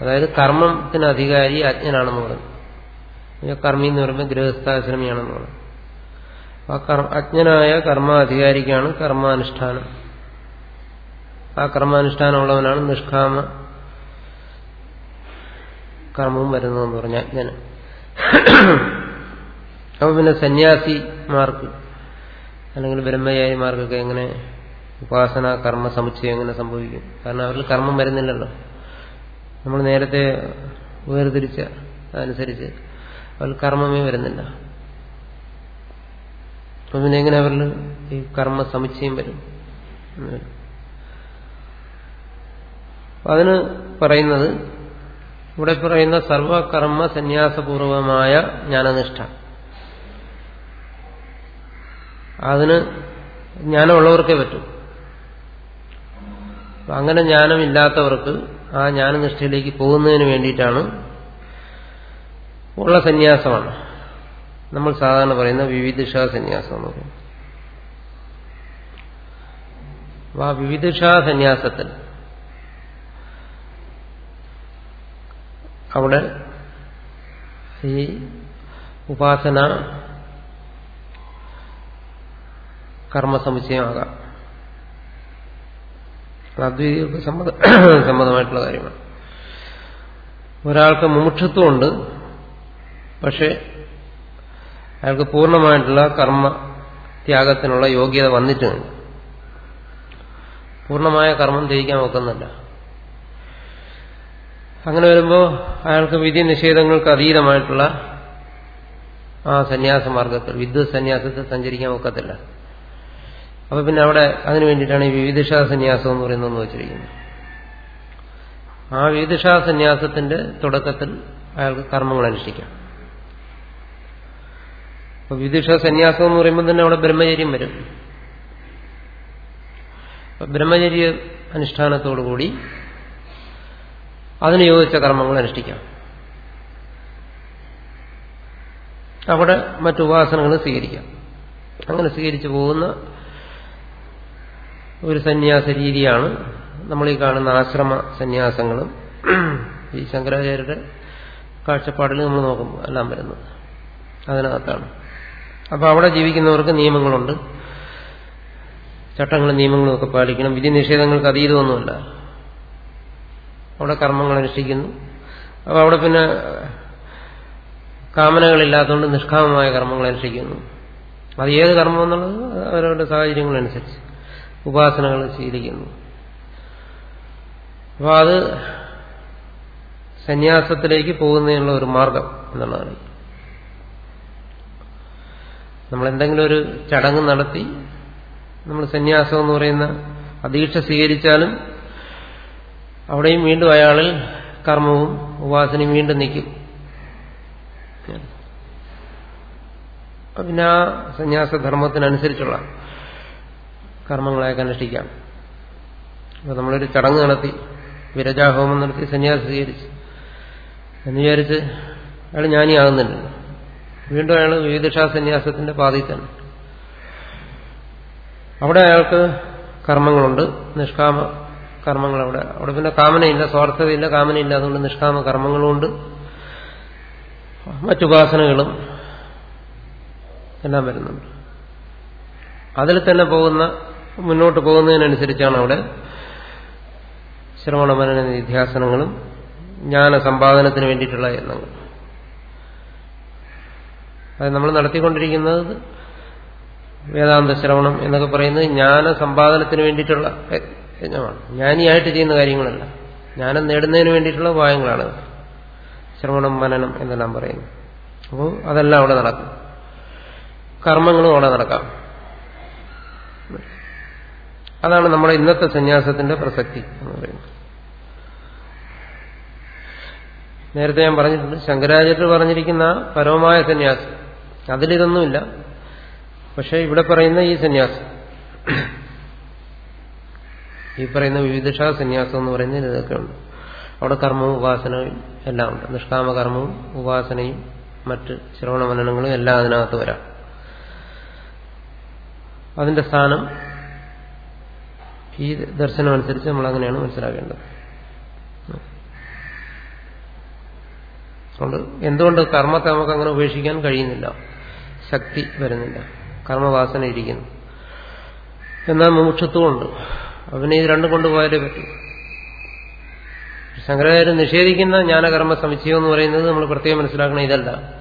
അതായത് കർമ്മത്തിന് അധികാരി അജ്ഞനാണെന്ന് പറഞ്ഞു. കർമ്മി എന്ന് പറയുമ്പോൾ ഗൃഹസ്ഥാശ്രമിയാണെന്ന് പറഞ്ഞു. ആ അജ്ഞനായ കർമാധികാരിക്കാണ് കർമാനുഷ്ഠാനം. ആ കർമാനുഷ്ഠാനമുള്ളവനാണ് നിഷ്കാമ കർമ്മവും വരുന്നതെന്ന് പറഞ്ഞ അജ്ഞന് അപ്പൊ പിന്നെ സന്യാസിമാർക്ക് അല്ലെങ്കിൽ ബ്രഹ്മചാരിമാർക്കൊക്കെ എങ്ങനെ ഉപാസന കർമ്മ സമുച്ചയം എങ്ങനെ സംഭവിക്കും? കാരണം അവരിൽ കർമ്മം വരുന്നില്ലല്ലോ. നമ്മൾ നേരത്തെ വേർതിരിച്ച അതനുസരിച്ച് അവർ കർമ്മമേ വരുന്നില്ല. അപ്പൊ പിന്നെ എങ്ങനെ അവരിൽ ഈ കർമ്മ സമുച്ചയം വരും? അതിന് പറയുന്നത് ഇവിടെ പറയുന്ന സർവകർമ്മ സന്യാസപൂർവമായ ജ്ഞാനനിഷ്ഠ. അതിന് ജ്ഞാനമുള്ളവർക്കേ പറ്റും. അങ്ങനെ ജ്ഞാനമില്ലാത്തവർക്ക് ആ ജ്ഞാനനിഷ്ഠയിലേക്ക് പോകുന്നതിന് വേണ്ടിയിട്ടാണ് ഉള്ള സന്യാസമാണ്. നമ്മൾ സാധാരണ പറയുന്ന വിവിധിഷാ സന്യാസം എന്ന് പറയും ആ വിവിധിഷാ സന്യാസത്തിൽ അവിടെ ഈ ഉപാസന കർമ്മസമുച്ചയമാകാം. അദ്വൈതികൾക്ക് സമ്മത സമ്മതമായിട്ടുള്ള കാര്യമാണ്. ഒരാൾക്ക് മുമുക്ഷത്വമുണ്ട്. പക്ഷെ അയാൾക്ക് പൂർണമായിട്ടുള്ള കർമ്മ ത്യാഗത്തിനുള്ള യോഗ്യത വന്നിട്ടുണ്ട് പൂർണമായ കർമ്മം ത്യജിക്കാൻ ഒക്കുന്നില്ല അങ്ങനെ വരുമ്പോൾ അയാൾക്ക് വിധി നിഷേധങ്ങൾക്ക് അതീതമായിട്ടുള്ള ആ സന്യാസ മാർഗത്തിൽ വിദ്വത് സന്യാസത്തിൽ സഞ്ചരിക്കാൻ ഒക്കത്തില്ല. അപ്പൊ പിന്നെ അവിടെ അതിനു വേണ്ടിയിട്ടാണ് ഈ വിവിധിഷാ സന്യാസം എന്ന് പറയുന്നതെന്ന് വെച്ചിരിക്കുന്നത്. ആ വിവിധിഷാ സന്യാസത്തിന്റെ തുടക്കത്തിൽ അയാൾക്ക് കർമ്മങ്ങൾ അനുഷ്ഠിക്കാം. അപ്പൊ വിദുഷ സന്യാസം എന്ന് പറയുമ്പോൾ തന്നെ അവിടെ ബ്രഹ്മചര്യം വരും. ബ്രഹ്മചര്യ അനുഷ്ഠാനത്തോടുകൂടി അതിന് യോജിച്ച കർമ്മങ്ങൾ അനുഷ്ഠിക്കാം. അവിടെ മറ്റുപാസനകൾ സ്വീകരിക്കാം. അങ്ങനെ സ്വീകരിച്ചു പോകുന്ന ഒരു സന്യാസ രീതിയാണ് നമ്മൾ ഈ കാണുന്ന ആശ്രമ സന്യാസങ്ങളും ഈ ശങ്കരാചാര്യരുടെ കാഴ്ചപ്പാടിൽ നമ്മൾ നോക്കുമ്പോൾ എല്ലാം വരുന്നത്. അതിനകത്താണ്. അപ്പോൾ അവിടെ ജീവിക്കുന്നവർക്ക് നിയമങ്ങളുണ്ട്. ചട്ടങ്ങളും നിയമങ്ങളും ഒക്കെ പാലിക്കണം. വിധി നിഷേധങ്ങൾക്ക് അതീതമൊന്നുമല്ല. അവിടെ കർമ്മങ്ങൾ അനുഷ്ഠിക്കുന്നു. അപ്പോൾ അവിടെ പിന്നെ കാമനകളില്ലാത്തതുകൊണ്ട് നിഷ്കാമമായ കർമ്മങ്ങൾ അനുഷ്ഠിക്കുന്നു. അത് ഏത് കർമ്മം എന്നുള്ളത് അവരവരുടെ സാഹചര്യങ്ങളനുസരിച്ച്. ഉപാസനകൾ ശീലിക്കുന്നു. അപ്പോൾ അത് സന്യാസത്തിലേക്ക് പോകുന്നതിനുള്ള ഒരു മാർഗം എന്നുള്ളതാണ്. നമ്മൾ എന്തെങ്കിലും ഒരു ചടങ്ങ് നടത്തി നമ്മൾ സന്യാസം എന്ന് പറയുന്ന അധീക്ഷ സ്വീകരിച്ചാലും അവിടെയും വീണ്ടും അയാളിൽ കർമ്മവും ഉപാസനയും വീണ്ടും നിൽക്കും. പിന്നെ ആ സന്യാസധർമ്മത്തിനനുസരിച്ചുള്ള കർമ്മങ്ങളെയൊക്കെ അനുഷ്ഠിക്കാം. അപ്പൊ നമ്മളൊരു ചടങ്ങ് നടത്തി വിരജാഹോമം നടത്തി സന്യാസം സ്വീകരിച്ചു. എന്ന് വിചാരിച്ച് അയാൾ ജ്ഞാനിയാകുന്നുണ്ട്. വീണ്ടും അയാൾ വിവിധ സന്യാസത്തിന്റെ പാതയിൽ തന്നെ അവിടെ അയാൾക്ക് കർമ്മങ്ങളുണ്ട്. നിഷ്കാമ കർമ്മങ്ങൾ അവിടെ. അവിടെ പിന്നെ കാമനയില്ല സ്വാർത്ഥതയില്ല കാമനയില്ല. അതുകൊണ്ട് നിഷ്കാമ കർമ്മങ്ങളുമുണ്ട്. മറ്റുപാസനകളും എല്ലാം വരുന്നുണ്ട്. അതിൽ തന്നെ പോകുന്ന മുന്നോട്ട് പോകുന്നതിനനുസരിച്ചാണ് അവിടെ ശ്രവണമനന നിധ്യാസനങ്ങളും ജ്ഞാന സമ്പാദനത്തിന് വേണ്ടിയിട്ടുള്ള യത്നങ്ങൾ. അത് നമ്മൾ നടത്തിക്കൊണ്ടിരിക്കുന്നത് വേദാന്ത ശ്രവണം എന്നൊക്കെ പറയുന്നത് ജ്ഞാന സമ്പാദനത്തിന് വേണ്ടിയിട്ടുള്ള യജ്ഞമാണ്. ജ്ഞാനിയായിട്ട് ചെയ്യുന്ന കാര്യങ്ങളല്ല. ജ്ഞാനം നേടുന്നതിന് വേണ്ടിയിട്ടുള്ള ഉപായങ്ങളാണ് ശ്രവണം മനനം എന്നെല്ലാം പറയുന്നു അപ്പോൾ അതെല്ലാം അവിടെ നടക്കും. കർമ്മങ്ങളും അവിടെ നടക്കാം. അതാണ് നമ്മുടെ ഇന്നത്തെ സന്യാസത്തിന്റെ പ്രസക്തി എന്ന് പറയുന്നത്. നേരത്തെ ഞാൻ പറഞ്ഞിട്ടുണ്ട് ശങ്കരാചാര്യർ പറഞ്ഞിരിക്കുന്ന പരമമായ സന്യാസം. അതിലിതൊന്നുമില്ല. പക്ഷെ ഇവിടെ പറയുന്ന ഈ സന്യാസം ഈ പറയുന്ന വിവിധ സന്യാസം എന്ന് പറയുന്നതിന് ഇതൊക്കെ ഉണ്ട്. അവിടെ കർമ്മവും ഉപാസനയും എല്ലാം ഉണ്ട്. നിഷ്കാമകർമ്മവും ഉപാസനയും മറ്റ് ശ്രവണമനനങ്ങളും എല്ലാം അതിനകത്ത് വരാം. അതിന്റെ സ്ഥാനം ഈ ദർശനം അനുസരിച്ച് നമ്മൾ അങ്ങനെയാണ് മനസ്സിലാക്കേണ്ടത്. അതുകൊണ്ട് എന്തുകൊണ്ട് കർമ്മത്തെ നമുക്ക് അങ്ങനെ ഉപേക്ഷിക്കാൻ കഴിയുന്നില്ല? ശക്തി വരുന്നില്ല. കർമ്മവാസന ഇരിക്കുന്നു. എന്നാൽ മുമുക്ഷത്വമുണ്ട് അവനെ ഇത് രണ്ടും കൊണ്ടുപോയാലേ പറ്റൂ. ശങ്കരാചാര്യം നിഷേധിക്കുന്ന ജ്ഞാനകർമ്മ സമുച്ചയം എന്ന് പറയുന്നത് നമ്മൾ പ്രത്യേകം മനസ്സിലാക്കണം ഇതല്ല.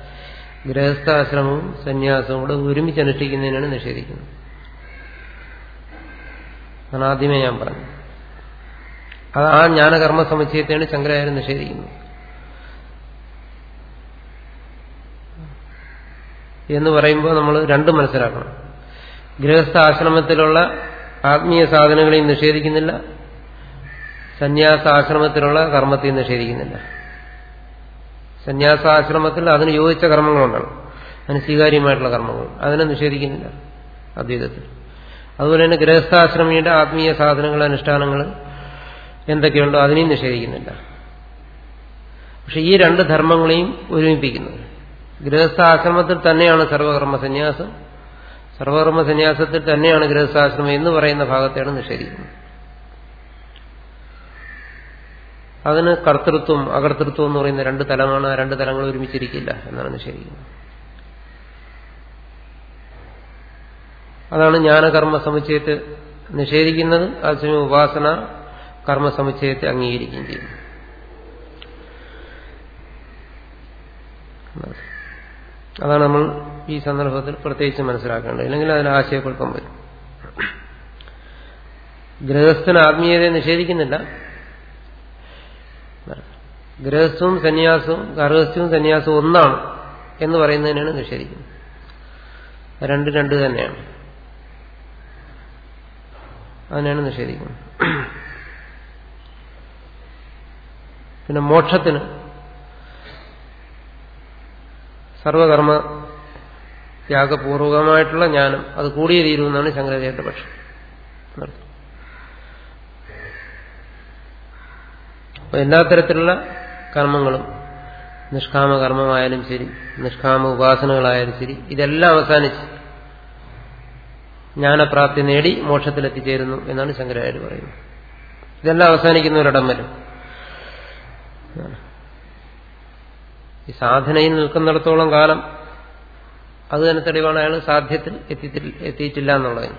ഗൃഹസ്ഥാശ്രമവും സന്യാസവും കൂടെ ഒരുമിച്ച് അനുഷ്ഠിക്കുന്നതിനാണ് നിഷേധിക്കുന്നത്. അതാണ് ആദ്യമേ ഞാൻ പറഞ്ഞു. അത് ആ ജ്ഞാനകർമ്മ സമുച്ചയത്തെയാണ് ശങ്കരാചാര്യൻ നിഷേധിക്കുന്നത്. എന്ന് പറയുമ്പോൾ നമ്മൾ രണ്ടും മനസ്സിലാക്കണം. ഗൃഹസ്ഥ ആശ്രമത്തിലുള്ള ആത്മീയ സാധനങ്ങളെയും നിഷേധിക്കുന്നില്ല. സന്യാസാശ്രമത്തിലുള്ള കർമ്മത്തെയും നിഷേധിക്കുന്നില്ല. സന്യാസാശ്രമത്തിൽ അതിന് യോജിച്ച കർമ്മങ്ങളുണ്ടാണ് അതിന് സ്വീകാര്യമായിട്ടുള്ള കർമ്മങ്ങൾ. അതിനെ നിഷേധിക്കുന്നില്ല. അദ്വൈതത്തിൽ. അതുപോലെ തന്നെ ഗൃഹസ്ഥാശ്രമിയുടെ ആത്മീയ സാധനങ്ങൾ അനുഷ്ഠാനങ്ങൾ എന്തൊക്കെയുണ്ടോ അതിനെയും നിഷേധിക്കുന്നില്ല. പക്ഷെ ഈ രണ്ട് ധർമ്മങ്ങളെയും ഒരുമിപ്പിക്കുന്നത്. ഗൃഹസ്ഥാശ്രമത്തിൽ തന്നെയാണ് സർവകർമ്മ സന്യാസം. സർവകർമ്മ സന്യാസത്തിൽ തന്നെയാണ് ഗൃഹസ്ഥാശ്രമം എന്ന് പറയുന്ന ഭാഗത്തെയാണ് നിഷേധിക്കുന്നത്. അതിന് കർത്തൃത്വം അകർത്തൃത്വം എന്ന് പറയുന്ന രണ്ട് തലമാണ് ആ രണ്ട് തലങ്ങൾ ഒരുമിച്ചിരിക്കില്ല എന്നാണ് നിഷേധിക്കുന്നത്. അതാണ് ജ്ഞാനകർമ്മ സമുച്ചയത്തെ നിഷേധിക്കുന്നത്. അതേസമയം ഉപാസന കർമ്മ സമുച്ചയത്തെ അംഗീകരിക്കുകയും ചെയ്യുന്നു. അതാണ് നമ്മൾ ഈ സന്ദർഭത്തിൽ പ്രത്യേകിച്ച് മനസ്സിലാക്കേണ്ടത്. ഇല്ലെങ്കിൽ അതിന് ആശയക്കുഴപ്പം വരും. ഗൃഹസ്ഥന് ആത്മീയതയെ നിഷേധിക്കുന്നില്ല. ഗൃഹസ്ഥവും സന്യാസവും ഗർഹസ്ഥവും സന്യാസവും ഒന്നാണ് എന്ന് പറയുന്നതിനാണ് നിഷേധിക്കുന്നത്. രണ്ട് രണ്ട് തന്നെയാണ്. അതിനെയാണ് നിഷേധിക്കുന്നത്. പിന്നെ മോക്ഷത്തിന് സർവകർമ്മ ത്യാഗപൂർവകമായിട്ടുള്ള ജ്ഞാനം അത് കൂടിയേ തീരുമെന്നാണ് ശങ്കരാചാര്യന്റെ പക്ഷം. അപ്പൊ എല്ലാ തരത്തിലുള്ള കർമ്മങ്ങളും നിഷ്കാമ കർമ്മമായാലും ശരി നിഷ്കാമ ഉപാസനകളായാലും ശരി ഇതെല്ലാം അവസാനിച്ച് ജ്ഞാനപ്രാപ്തി നേടി മോക്ഷത്തിലെത്തിച്ചേരുന്നു എന്നാണ് ശങ്കരാചാര്യ പറയുന്നത്. ഇതെല്ലാം അവസാനിക്കുന്ന ഒരിടം വരും. ഈ സാധനയിൽ നിൽക്കുന്നിടത്തോളം കാലം അത് തന്നെ തെളിവാണ് അയാൾ സാധ്യത്തിൽ എത്തിയിട്ടില്ല എന്നുള്ളതിന്.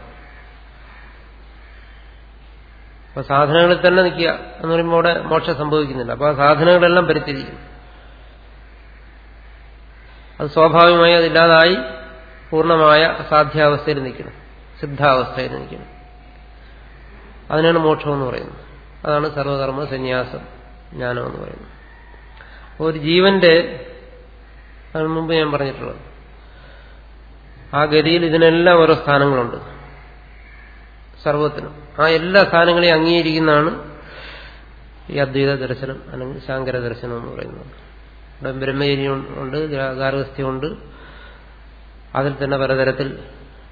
അപ്പൊ സാധനങ്ങളിൽ തന്നെ നിൽക്കുക എന്ന് പറയുമ്പോൾ അവിടെ മോക്ഷം സംഭവിക്കുന്നില്ല. അപ്പൊ ആ സാധനങ്ങളെല്ലാം പരിത്തിരിക്കും അത് സ്വാഭാവികമായി അതില്ലാതായി പൂർണമായ അസാധ്യാവസ്ഥയിൽ നിൽക്കണം. സിദ്ധാവസ്ഥയിൽ നിൽക്കണം അതിനാണ് മോക്ഷം എന്ന് പറയുന്നത്. അതാണ് സർവകർമ്മ സന്യാസം ജ്ഞാനം എന്ന് പറയുന്നത് ഒരു ജീവന്റെ അതിന് മുമ്പ് ഞാൻ പറഞ്ഞിട്ടുള്ളത് ആ ഗതിയിൽ ഇതിനെല്ലാം ഓരോ സ്ഥാനങ്ങളുണ്ട്. സർവത്തിനും. ആ എല്ലാ സ്ഥാനങ്ങളെയും അംഗീകരിക്കുന്നതാണ് ഈ അദ്വൈത ദർശനം അല്ലെങ്കിൽ ശാങ്കര ദർശനം എന്ന് പറയുന്നത്. ഇവിടെ ബ്രഹ്മചര്യം ഉണ്ട് ഗാർഹസ്ഥ്യമുണ്ട് അതിൽ തന്നെ പലതരത്തിൽ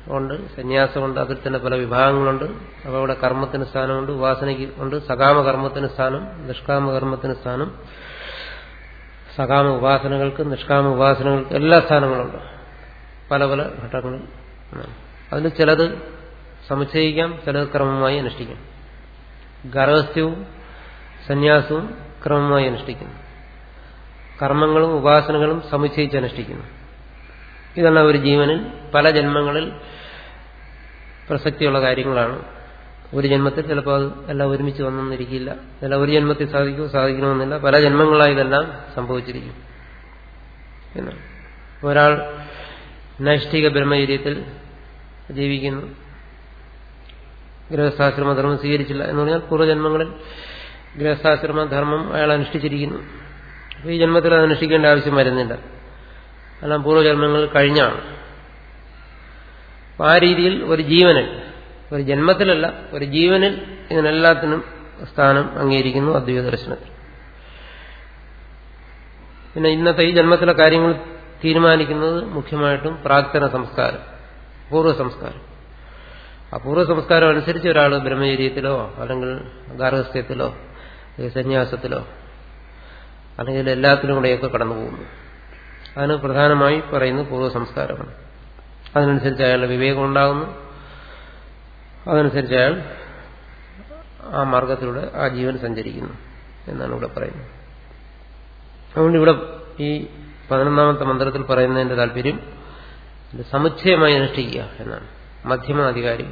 ഉണ്ട് സന്യാസമുണ്ട് അതിൽ തന്നെ പല വിഭാഗങ്ങളുണ്ട്. അപ്പോൾ അവിടെ കർമ്മത്തിന് സ്ഥാനമുണ്ട് ഉപാസനയ്ക്ക് ഉണ്ട് സകാമ കർമ്മത്തിന് സ്ഥാനം നിഷ്കാമ കർമ്മത്തിന് സ്ഥാനം സകാമ ഉപാസനകൾക്ക് നിഷ്കാമ ഉപാസനകൾക്ക് എല്ലാ സ്ഥാനങ്ങളുണ്ട്. പല പല ഘട്ടങ്ങളിൽ. അതിൽ ചിലത് സമുച്ചയിക്കാം ചിലത് ക്രമമായി അനുഷ്ഠിക്കാം. ഗർഭസ്ഥ്യവും സന്യാസവും ക്രമമായി അനുഷ്ഠിക്കുന്നു. കർമ്മങ്ങളും ഉപാസനകളും സമുച്ചയിച്ച് അനുഷ്ഠിക്കുന്നു. ഇതാണ് ഒരു ജീവനിൽ പല ജന്മങ്ങളിൽ പ്രസക്തിയുള്ള കാര്യങ്ങളാണ്. ഒരു ജന്മത്തിൽ ചിലപ്പോൾ അത് എല്ലാം ഒരുമിച്ച് വന്നെന്നിരിക്കില്ല. ചില ഒരു ജന്മത്തിൽ സാധിക്കുമോ സാധിക്കണമെന്നില്ല. പല ജന്മങ്ങളായി ഇതെല്ലാം സംഭവിച്ചിരിക്കും. എന്നാണ് ഒരാൾ നൈഷ്ഠിക ബ്രഹ്മചര്യത്തിൽ ജീവിക്കുന്നു. ഗൃഹസ്ഥാശ്രമധർമ്മം സ്വീകരിച്ചില്ല എന്ന് പറഞ്ഞാൽ പൂർവജന്മങ്ങളിൽ ഗൃഹസ്ഥാശ്രമധർമ്മം അയാൾ അനുഷ്ഠിച്ചിരിക്കുന്നു. ഈ ജന്മത്തിൽ അത് അനുഷ്ഠിക്കേണ്ട ആവശ്യം വരുന്നില്ല. എല്ലാം പൂർവജന്മങ്ങൾ കഴിഞ്ഞാണ്. ആ രീതിയിൽ ഒരു ജീവനിൽ ഒരു ജന്മത്തിലല്ല ഒരു ജീവനിൽ ഇതിനെല്ലാത്തിനും സ്ഥാനം അംഗീകരിക്കുന്നു അദ്വൈത ദർശനത്തിൽ പിന്നെ ഇന്നത്തെ ഈ ജന്മത്തിലെ കാര്യങ്ങൾ തീരുമാനിക്കുന്നത് മുഖ്യമായിട്ടും പ്രാക്തന സംസ്കാരം പൂർവ സംസ്കാരം. ആ പൂർവ സംസ്കാരം അനുസരിച്ച് ഒരാൾ ബ്രഹ്മചര്യത്തിലോ അല്ലെങ്കിൽ ഗാർഹസ്ഥ്യത്തിലോ സന്യാസത്തിലോ അല്ലെങ്കിൽ എല്ലാത്തിലും കൂടെയൊക്കെ കടന്നു പോകുന്നു അതിന് പ്രധാനമായി പറയുന്നത് പൂർവ സംസ്കാരമാണ്. അതിനനുസരിച്ച് അയാളുടെ വിവേകം ഉണ്ടാകുന്നു. അതനുസരിച്ച് അയാൾ ആ മാർഗത്തിലൂടെ ആ ജീവൻ സഞ്ചരിക്കുന്നു എന്നാണ് ഇവിടെ പറയുന്നത്. അതുകൊണ്ട് ഇവിടെ ഈ പതിനൊന്നാമത്തെ മന്ത്രത്തിൽ പറയുന്നതിന്റെ താല്പര്യം സമുച്ചയമായി അനുഷ്ഠിക്കുക എന്നാണ്. മധ്യമാധികാരി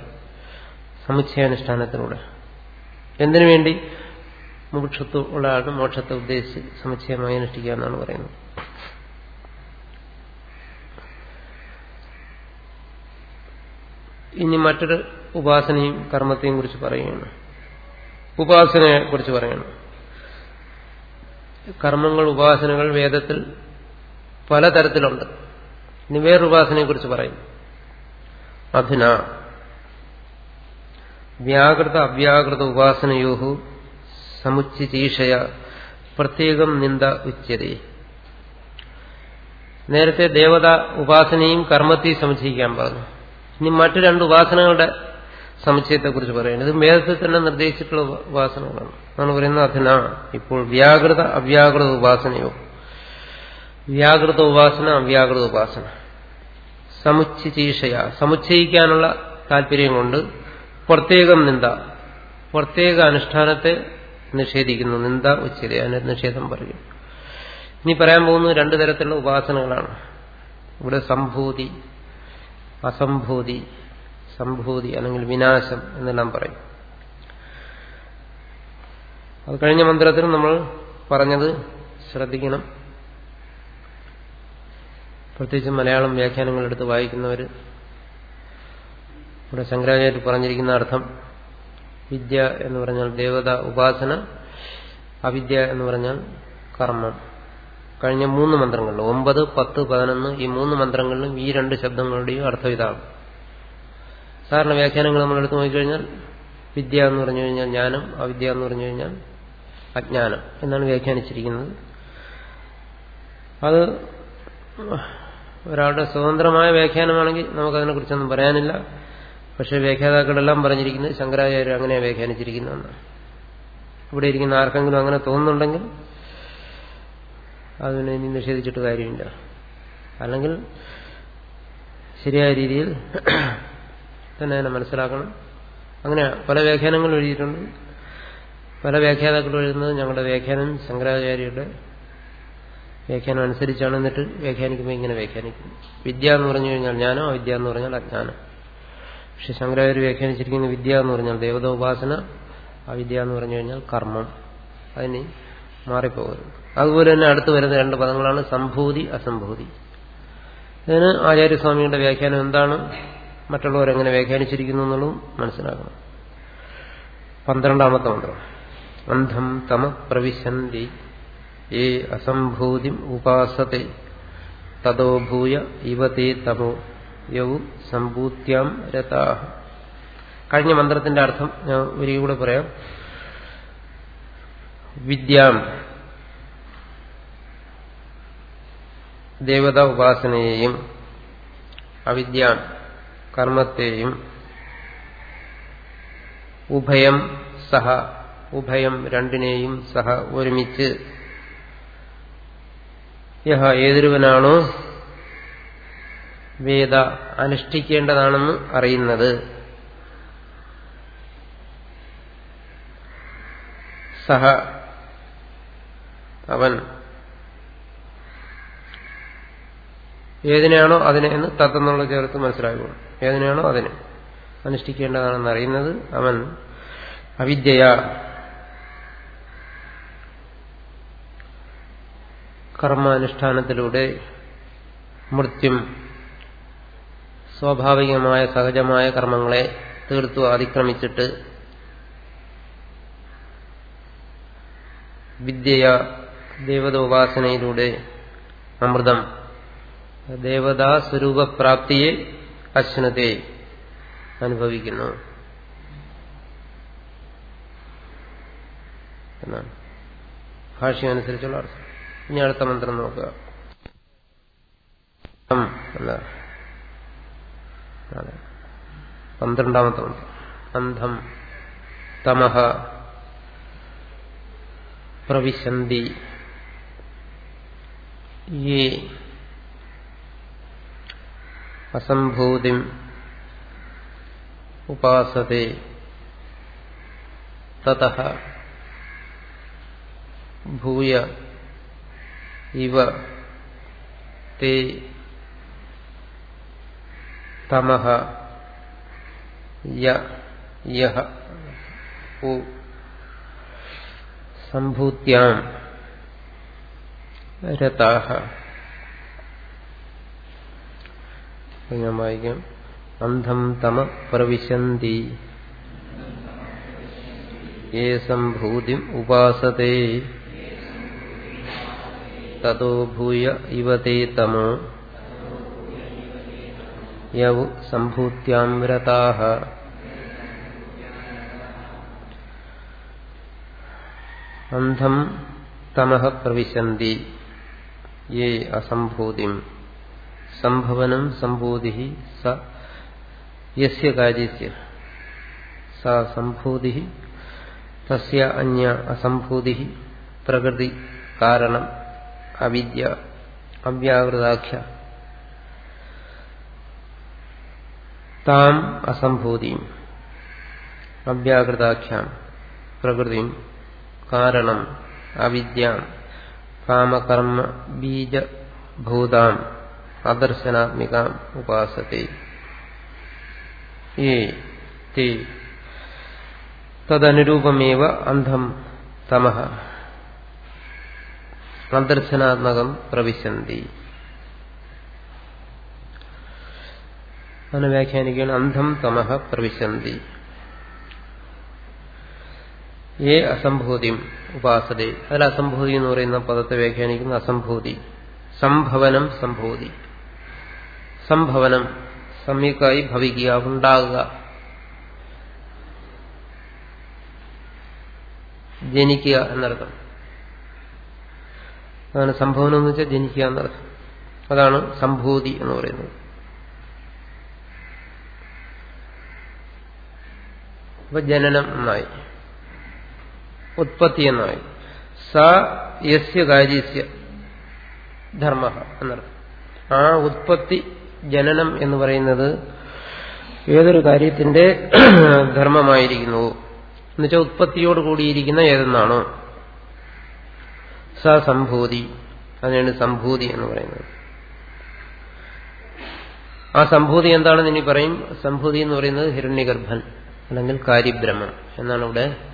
സമുച്ചയാനുഷ്ഠാനത്തിലൂടെ. എന്തിനു വേണ്ടി? മുക്ഷത്വം ഉള്ള ആളും മോക്ഷത്തെ ഉദ്ദേശിച്ച് സമുച്ചയമായി അനുഷ്ഠിക്കുക എന്നാണ് പറയുന്നത്. ഇനി മറ്റൊരു ഉപാസനയും കർമ്മത്തെയും കുറിച്ച് പറയുകയാണ്. ഉപാസനയെ കുറിച്ച് പറയണം കർമ്മങ്ങൾ ഉപാസനകൾ വേദത്തിൽ പലതരത്തിലുണ്ട്. ഇനി വേറൊരു ഉപാസനയെ കുറിച്ച് പറയും. അധുന വ്യാകൃത അവ്യാകൃത ഉപാസനയോഹു സമുച്ചിതീഷയ പ്രത്യേകം നിന്ദ ഉച്ചതേ നേരത്തെ ദേവത ഉപാസനയും കർമ്മത്തെയും സമുച്ചയിക്കാൻ പറഞ്ഞു. ഇനി മറ്റു രണ്ട് ഉപാസനകളുടെ സമുച്ചയത്തെക്കുറിച്ച് പറയുന്നത് ഇത് വേദത്തിൽ തന്നെ നിർദ്ദേശിച്ചിട്ടുള്ള ഉപാസനകളാണ്. എന്നാണ് പറയുന്നത് അധന ഇപ്പോൾ വ്യാകൃത അവ്യാകൃത ഉപാസനയോ. വ്യാകൃത ഉപാസന അവ്യാകൃത ഉപാസന. സമുച്ചയ സമുച്ചയിക്കാനുള്ള താല്പര്യം കൊണ്ട് പ്രത്യേകം നിന്ദ പ്രത്യേക അനുഷ്ഠാനത്തെ നിഷേധിക്കുന്നു. നിന്ദ ഉച്ചത നിഷേധം പറയും. ഇനി പറയാൻ പോകുന്നത് രണ്ടു തരത്തിലുള്ള ഉപാസനകളാണ്. ഇവിടെ സംഭൂതി അസംഭൂതി സംഭൂതി അല്ലെങ്കിൽ വിനാശം എന്നെല്ലാം പറയും. അത് കഴിഞ്ഞ മന്ത്രത്തിൽ നമ്മൾ പറഞ്ഞത് ശ്രദ്ധിക്കണം. പ്രത്യേകിച്ച് മലയാളം വ്യാഖ്യാനങ്ങൾ എടുത്ത് വായിക്കുന്നവർ ഇവിടെ ശങ്കരാചാര്യ പറഞ്ഞിരിക്കുന്ന അർത്ഥം വിദ്യ എന്ന് പറഞ്ഞാൽ ദേവത ഉപാസന അവിദ്യ എന്ന് പറഞ്ഞാൽ കർമ്മം. കഴിഞ്ഞ മൂന്ന് മന്ത്രങ്ങളിൽ ഒമ്പത് പത്ത് പതിനൊന്ന് ഈ മൂന്ന് മന്ത്രങ്ങളിലും ഈ രണ്ട് ശബ്ദങ്ങളുടെയും അർത്ഥം ഇതാണ്. സാധാരണ വ്യാഖ്യാനങ്ങൾ നമ്മൾ എടുത്തു നോക്കിക്കഴിഞ്ഞാൽ വിദ്യ എന്ന് പറഞ്ഞു കഴിഞ്ഞാൽ ജ്ഞാനം അവിദ്യ എന്ന് പറഞ്ഞു കഴിഞ്ഞാൽ അജ്ഞാനം എന്നാണ് വ്യാഖ്യാനിച്ചിരിക്കുന്നത്. അത് ഒരാളുടെ സ്വതന്ത്രമായ വ്യാഖ്യാനമാണെങ്കിൽ നമുക്കതിനെക്കുറിച്ചൊന്നും പറയാനില്ല. പക്ഷെ വ്യാഖ്യാതാക്കളെല്ലാം പറഞ്ഞിരിക്കുന്നത് ശങ്കരാചാര്യ അങ്ങനെ വ്യാഖ്യാനിച്ചിരിക്കുന്നതെന്നാണ്. ഇവിടെ ഇരിക്കുന്ന ആർക്കെങ്കിലും അങ്ങനെ തോന്നുന്നുണ്ടെങ്കിൽ അതിനെ ഇനി നിഷേധിച്ചിട്ട് കാര്യമില്ല. അല്ലെങ്കിൽ ശരിയായ രീതിയിൽ തന്നെ അതിനെ മനസ്സിലാക്കണം. അങ്ങനെ പല വ്യാഖ്യാനങ്ങൾ എഴുതിയിട്ടുണ്ട്. പല വ്യാഖ്യാതാക്കൾ എഴുതുന്നത് ഞങ്ങളുടെ വ്യാഖ്യാനം ശങ്കരാചാര്യരുടെ വ്യാഖ്യാനം അനുസരിച്ചാണ് എന്നിട്ട് വ്യാഖ്യാനിക്കുമ്പോൾ ഇങ്ങനെ വ്യാഖ്യാനിക്കും. വിദ്യ എന്ന് പറഞ്ഞു കഴിഞ്ഞാൽ ജ്ഞാനം അവിദ്യ എന്ന് പറഞ്ഞാൽ അജ്ഞാനം. പക്ഷെ ശങ്കരാചാര്യ വ്യാഖ്യാനിച്ചിരിക്കുന്ന വിദ്യ എന്ന് പറഞ്ഞാൽ ദേവത ഉപാസന അവിദ്യ എന്ന് പറഞ്ഞു കഴിഞ്ഞാൽ കർമ്മം. അതിന് മാറിപ്പോകരുത് അതുപോലെ തന്നെ അടുത്ത് വരുന്ന രണ്ട് പദങ്ങളാണ് സംഭൂതി അസംഭൂതി. ഇതിന് ആചാര്യസ്വാമിയുടെ വ്യാഖ്യാനം എന്താണ്? മറ്റുള്ളവർ എങ്ങനെ വ്യാഖ്യാനിച്ചിരിക്കുന്നു എന്നുള്ളതും മനസ്സിലാക്കണം. പന്ത്രണ്ടാമത്തെ മന്ത്രം. അന്ധം തമ പ്രവിശന്തി. ഏ അസംഭൂതി ഉപാസത്തെ. തതോ ഭൂയ ഇവതേ തമോ യൗ സംഭൂത്യാം രതാ കഴിഞ്ഞ മന്ത്രത്തിന്റെ അർത്ഥം ഞാൻ ഒരിക്കൽ കൂടെ പറയാം. വിദ്യാം ദേവത ഉപാസനയെയും അവിദ്യാം കർമ്മത്തെയും ഉഭയം സഹ ഉഭയം രണ്ടിനെയും സഹ ഒരുമിച്ച് യഹ ഏതൊരുവനാണോ വേദ അനുഷ്ഠിക്കേണ്ടതാണെന്ന് അറിയുന്നത്. സഹ അവൻ ഏതിനാണോ അതിനെ എന്ന് തത്തെന്നുള്ള ചേർത്ത് മനസ്സിലാകും ഏതിനാണോ അതിനെ അനുഷ്ഠിക്കേണ്ടതാണെന്ന് അറിയുന്നത് അവൻ അവിദ്യയ. കർമാനുഷ്ഠാനത്തിലൂടെ മൃത്യും സ്വാഭാവികമായ സഹജമായ കർമ്മങ്ങളെ തീർത്തു അതിക്രമിച്ചിട്ട് വിദ്യയ ദേവതോപാസനയിലൂടെ അമൃതം ദേവതാ സ്വരൂപപ്രാപ്തിയെ അശ്നത്തെ അനുഭവിക്കുന്നു. എന്നാണ്. ഭാഷ്യം അനുസരിച്ചുള്ള അർത്ഥം. ഇനി അടുത്ത മന്ത്രം നോക്കുക. പന്ത്രണ്ടാമത്തെ മന്ത്രം. അന്ധം തമഹ പ്രവിശന്തി. യേ അസംഭൂതിം ഉപാസത്തെ തത ഭൂയ ഇവ തേ തമഹ യഹ സംഭൂത്യാം രതാഹ. ഞാൻ വായിക്കാം. അന്ധം തമ പ്രവിശന്തി. യേ സംഭൂതി ഉപാസത്തെ തതോ ഭൂയ ഇവ തേ തമോ. യവ സംഭൂത്യാം രതാഹ അന്ധം തമഹ പ്രവിശന്തി. യേ അസംഭൂതിം സംഭവനം സംഭൂതി സ യസ്യ കാര്യസ്യ സ സംഭൂതി തസ്യ അന്യ അസംഭൂതി പ്രകൃതി കാരണം അവിദ്യ അവ്യാകൃതാഖ്യ താം അസംഭൂതിയും അവ്യാകൃതാഖ്യാം പ്രകൃതിയും കാരണം അവിദ്യാം കാമകർമ്മ ബീജഭൂതാം അദർശനാത്മികാം ഉപാസത്തെ. തദനുരൂപമേവ അന്ധം തമഹ അദർശനാത്മകം പ്രവിശന്തി. അങ്ങനെ വ്യാഖ്യാനിക്കുകയാണ് അന്ധം തമഹ പ്രവിശന്തി. ഏ അസംഭൂതിയും ഉപാസത. അതിൽ അസംഭൂതി എന്ന് പറയുന്ന പദത്തെ വ്യാഖ്യാനിക്കുന്ന അസംഭൂതി. സംഭവനം സംഭൂതി. സംഭവനം സമ്യക്കായി ഭവിക്കുക ഉണ്ടാകുക ജനിക്കുക എന്നർത്ഥം. അതാണ് സംഭവനം എന്ന് വെച്ചാൽ ജനിക്കുക എന്നർത്ഥം. അതാണ് സംഭൂതി എന്ന് പറയുന്നത്. അപ്പൊ ജനനം എന്നായി ഉത്പത്തി എന്നായി സ യസ്യ കാര്യസ്യ ധർമ്മ എന്നർത്ഥം. ആ ഉത്പത്തി ജനനം എന്ന് പറയുന്നത് ഏതൊരു കാര്യത്തിന്റെ ധർമ്മമായിരിക്കുന്നു. എന്നുവെച്ചാൽ ഉത്പത്തിയോട് കൂടിയിരിക്കുന്ന ഏതെന്നാണോ. സംഭൂതി. അതിനാണ് സംഭൂതി എന്ന് പറയുന്നത്. ആ സംഭൂതി എന്താണെന്ന് ഇനി പറയും? സംഭൂതി എന്ന് പറയുന്നത് ഹിരണ്യഗർഭൻ അല്ലെങ്കിൽ കാര്യബ്രഹ്മം എന്നാണ് ഇവിടെ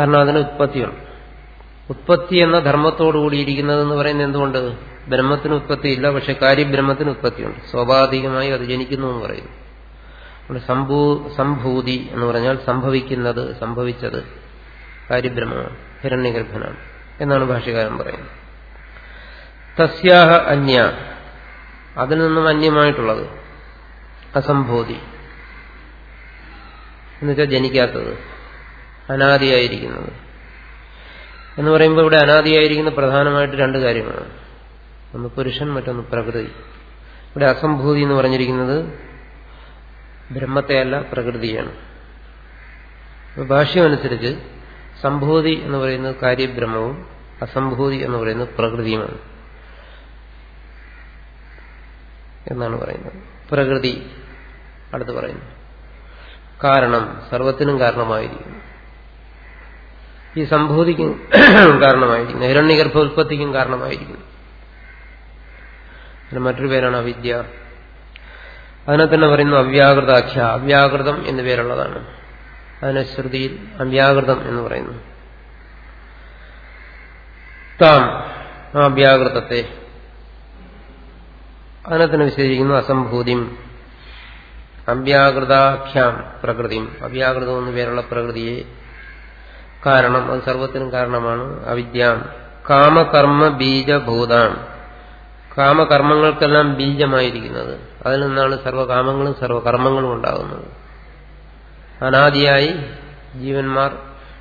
കാരണം അതിന് ഉത്പത്തിയുണ്ട് ഉത്പത്തി എന്ന ധർമ്മത്തോടുകൂടിയിരിക്കുന്നതെന്ന് പറയുന്നത് എന്തുകൊണ്ട് ബ്രഹ്മത്തിന് ഉത്പത്തിയില്ല പക്ഷെ കാര്യബ്രഹ്മത്തിന് ഉത്പത്തിയുണ്ട്. സ്വാഭാവികമായി അത് ജനിക്കുന്നു എന്ന് പറയുന്നു. സംഭൂ സംഭൂതി എന്ന് പറഞ്ഞാൽ സംഭവിക്കുന്നത് സംഭവിച്ചത് കാര്യബ്രഹ്മമാണ് ഹിരണ്യഗർഭനാണ് എന്നാണ് ഭാഷകാരൻ പറയുന്നത്. തസ്യാഹ അന്യ അതിൽ നിന്നും അന്യമായിട്ടുള്ളത് അസംഭൂതി. എന്നുവെച്ചാൽ ജനിക്കാത്തത്. അനാദിയായിരിക്കുന്നത്. എന്ന് പറയുമ്പോൾ ഇവിടെ അനാദിയായിരിക്കുന്ന പ്രധാനമായിട്ട് രണ്ട് കാര്യമാണ് ഒന്ന് പുരുഷൻ മറ്റൊന്ന് പ്രകൃതി. ഇവിടെ അസംഭൂതി എന്ന് പറഞ്ഞിരിക്കുന്നത് ബ്രഹ്മത്തെയല്ല പ്രകൃതിയാണ്. ഭാഷ്യമനുസരിച്ച് സംഭൂതി എന്ന് പറയുന്നത് കാര്യബ്രഹ്മവും അസംഭൂതി എന്ന് പറയുന്നത് പ്രകൃതിയുമാണ്. എന്നാണ് പറയുന്നത്. പ്രകൃതി അടുത്ത് പറയുന്നു. കാരണം സർവത്തിനും കാരണമായിരിക്കുന്നു. ഈ സംഭൂതിക്കും കാരണമായിരിക്കുന്നു. ഹിരണ്യഗർഭ ഉൽപ്പത്തിക്കും കാരണമായിരിക്കുന്നു. അതിന് മറ്റൊരു പേരാണ് അവിദ്യ. അതിനെ തന്നെ പറയുന്നു അവ്യാകൃതാഖ്യ. അവ്യാകൃതം എന്നു പേരുള്ളതാണ്. അതിനെ ശ്രുതിയിൽ അവ്യാകൃതം എന്ന് പറയുന്നു. താം ആ അവ്യാകൃതത്തെ അതിനെ തന്നെ വിശദീകരിക്കുന്നു അസംഭൂതിയും അവ്യാകൃതാഖ്യാം പ്രകൃതിയും. അവ്യാകൃതം എന്നു പേരുള്ള പ്രകൃതിയെ കാരണം അത് സർവത്തിനും കാരണമാണ്. അവിദ്യ. കാമകർമ്മ ബീജഭൂതാണ് കാമകർമ്മങ്ങൾക്കെല്ലാം ബീജമായിരിക്കുന്നത്. അതിൽ നിന്നാണ് സർവകാമങ്ങളും സർവകർമ്മങ്ങളും ഉണ്ടാകുന്നത്. അനാദിയായി ജീവന്മാർ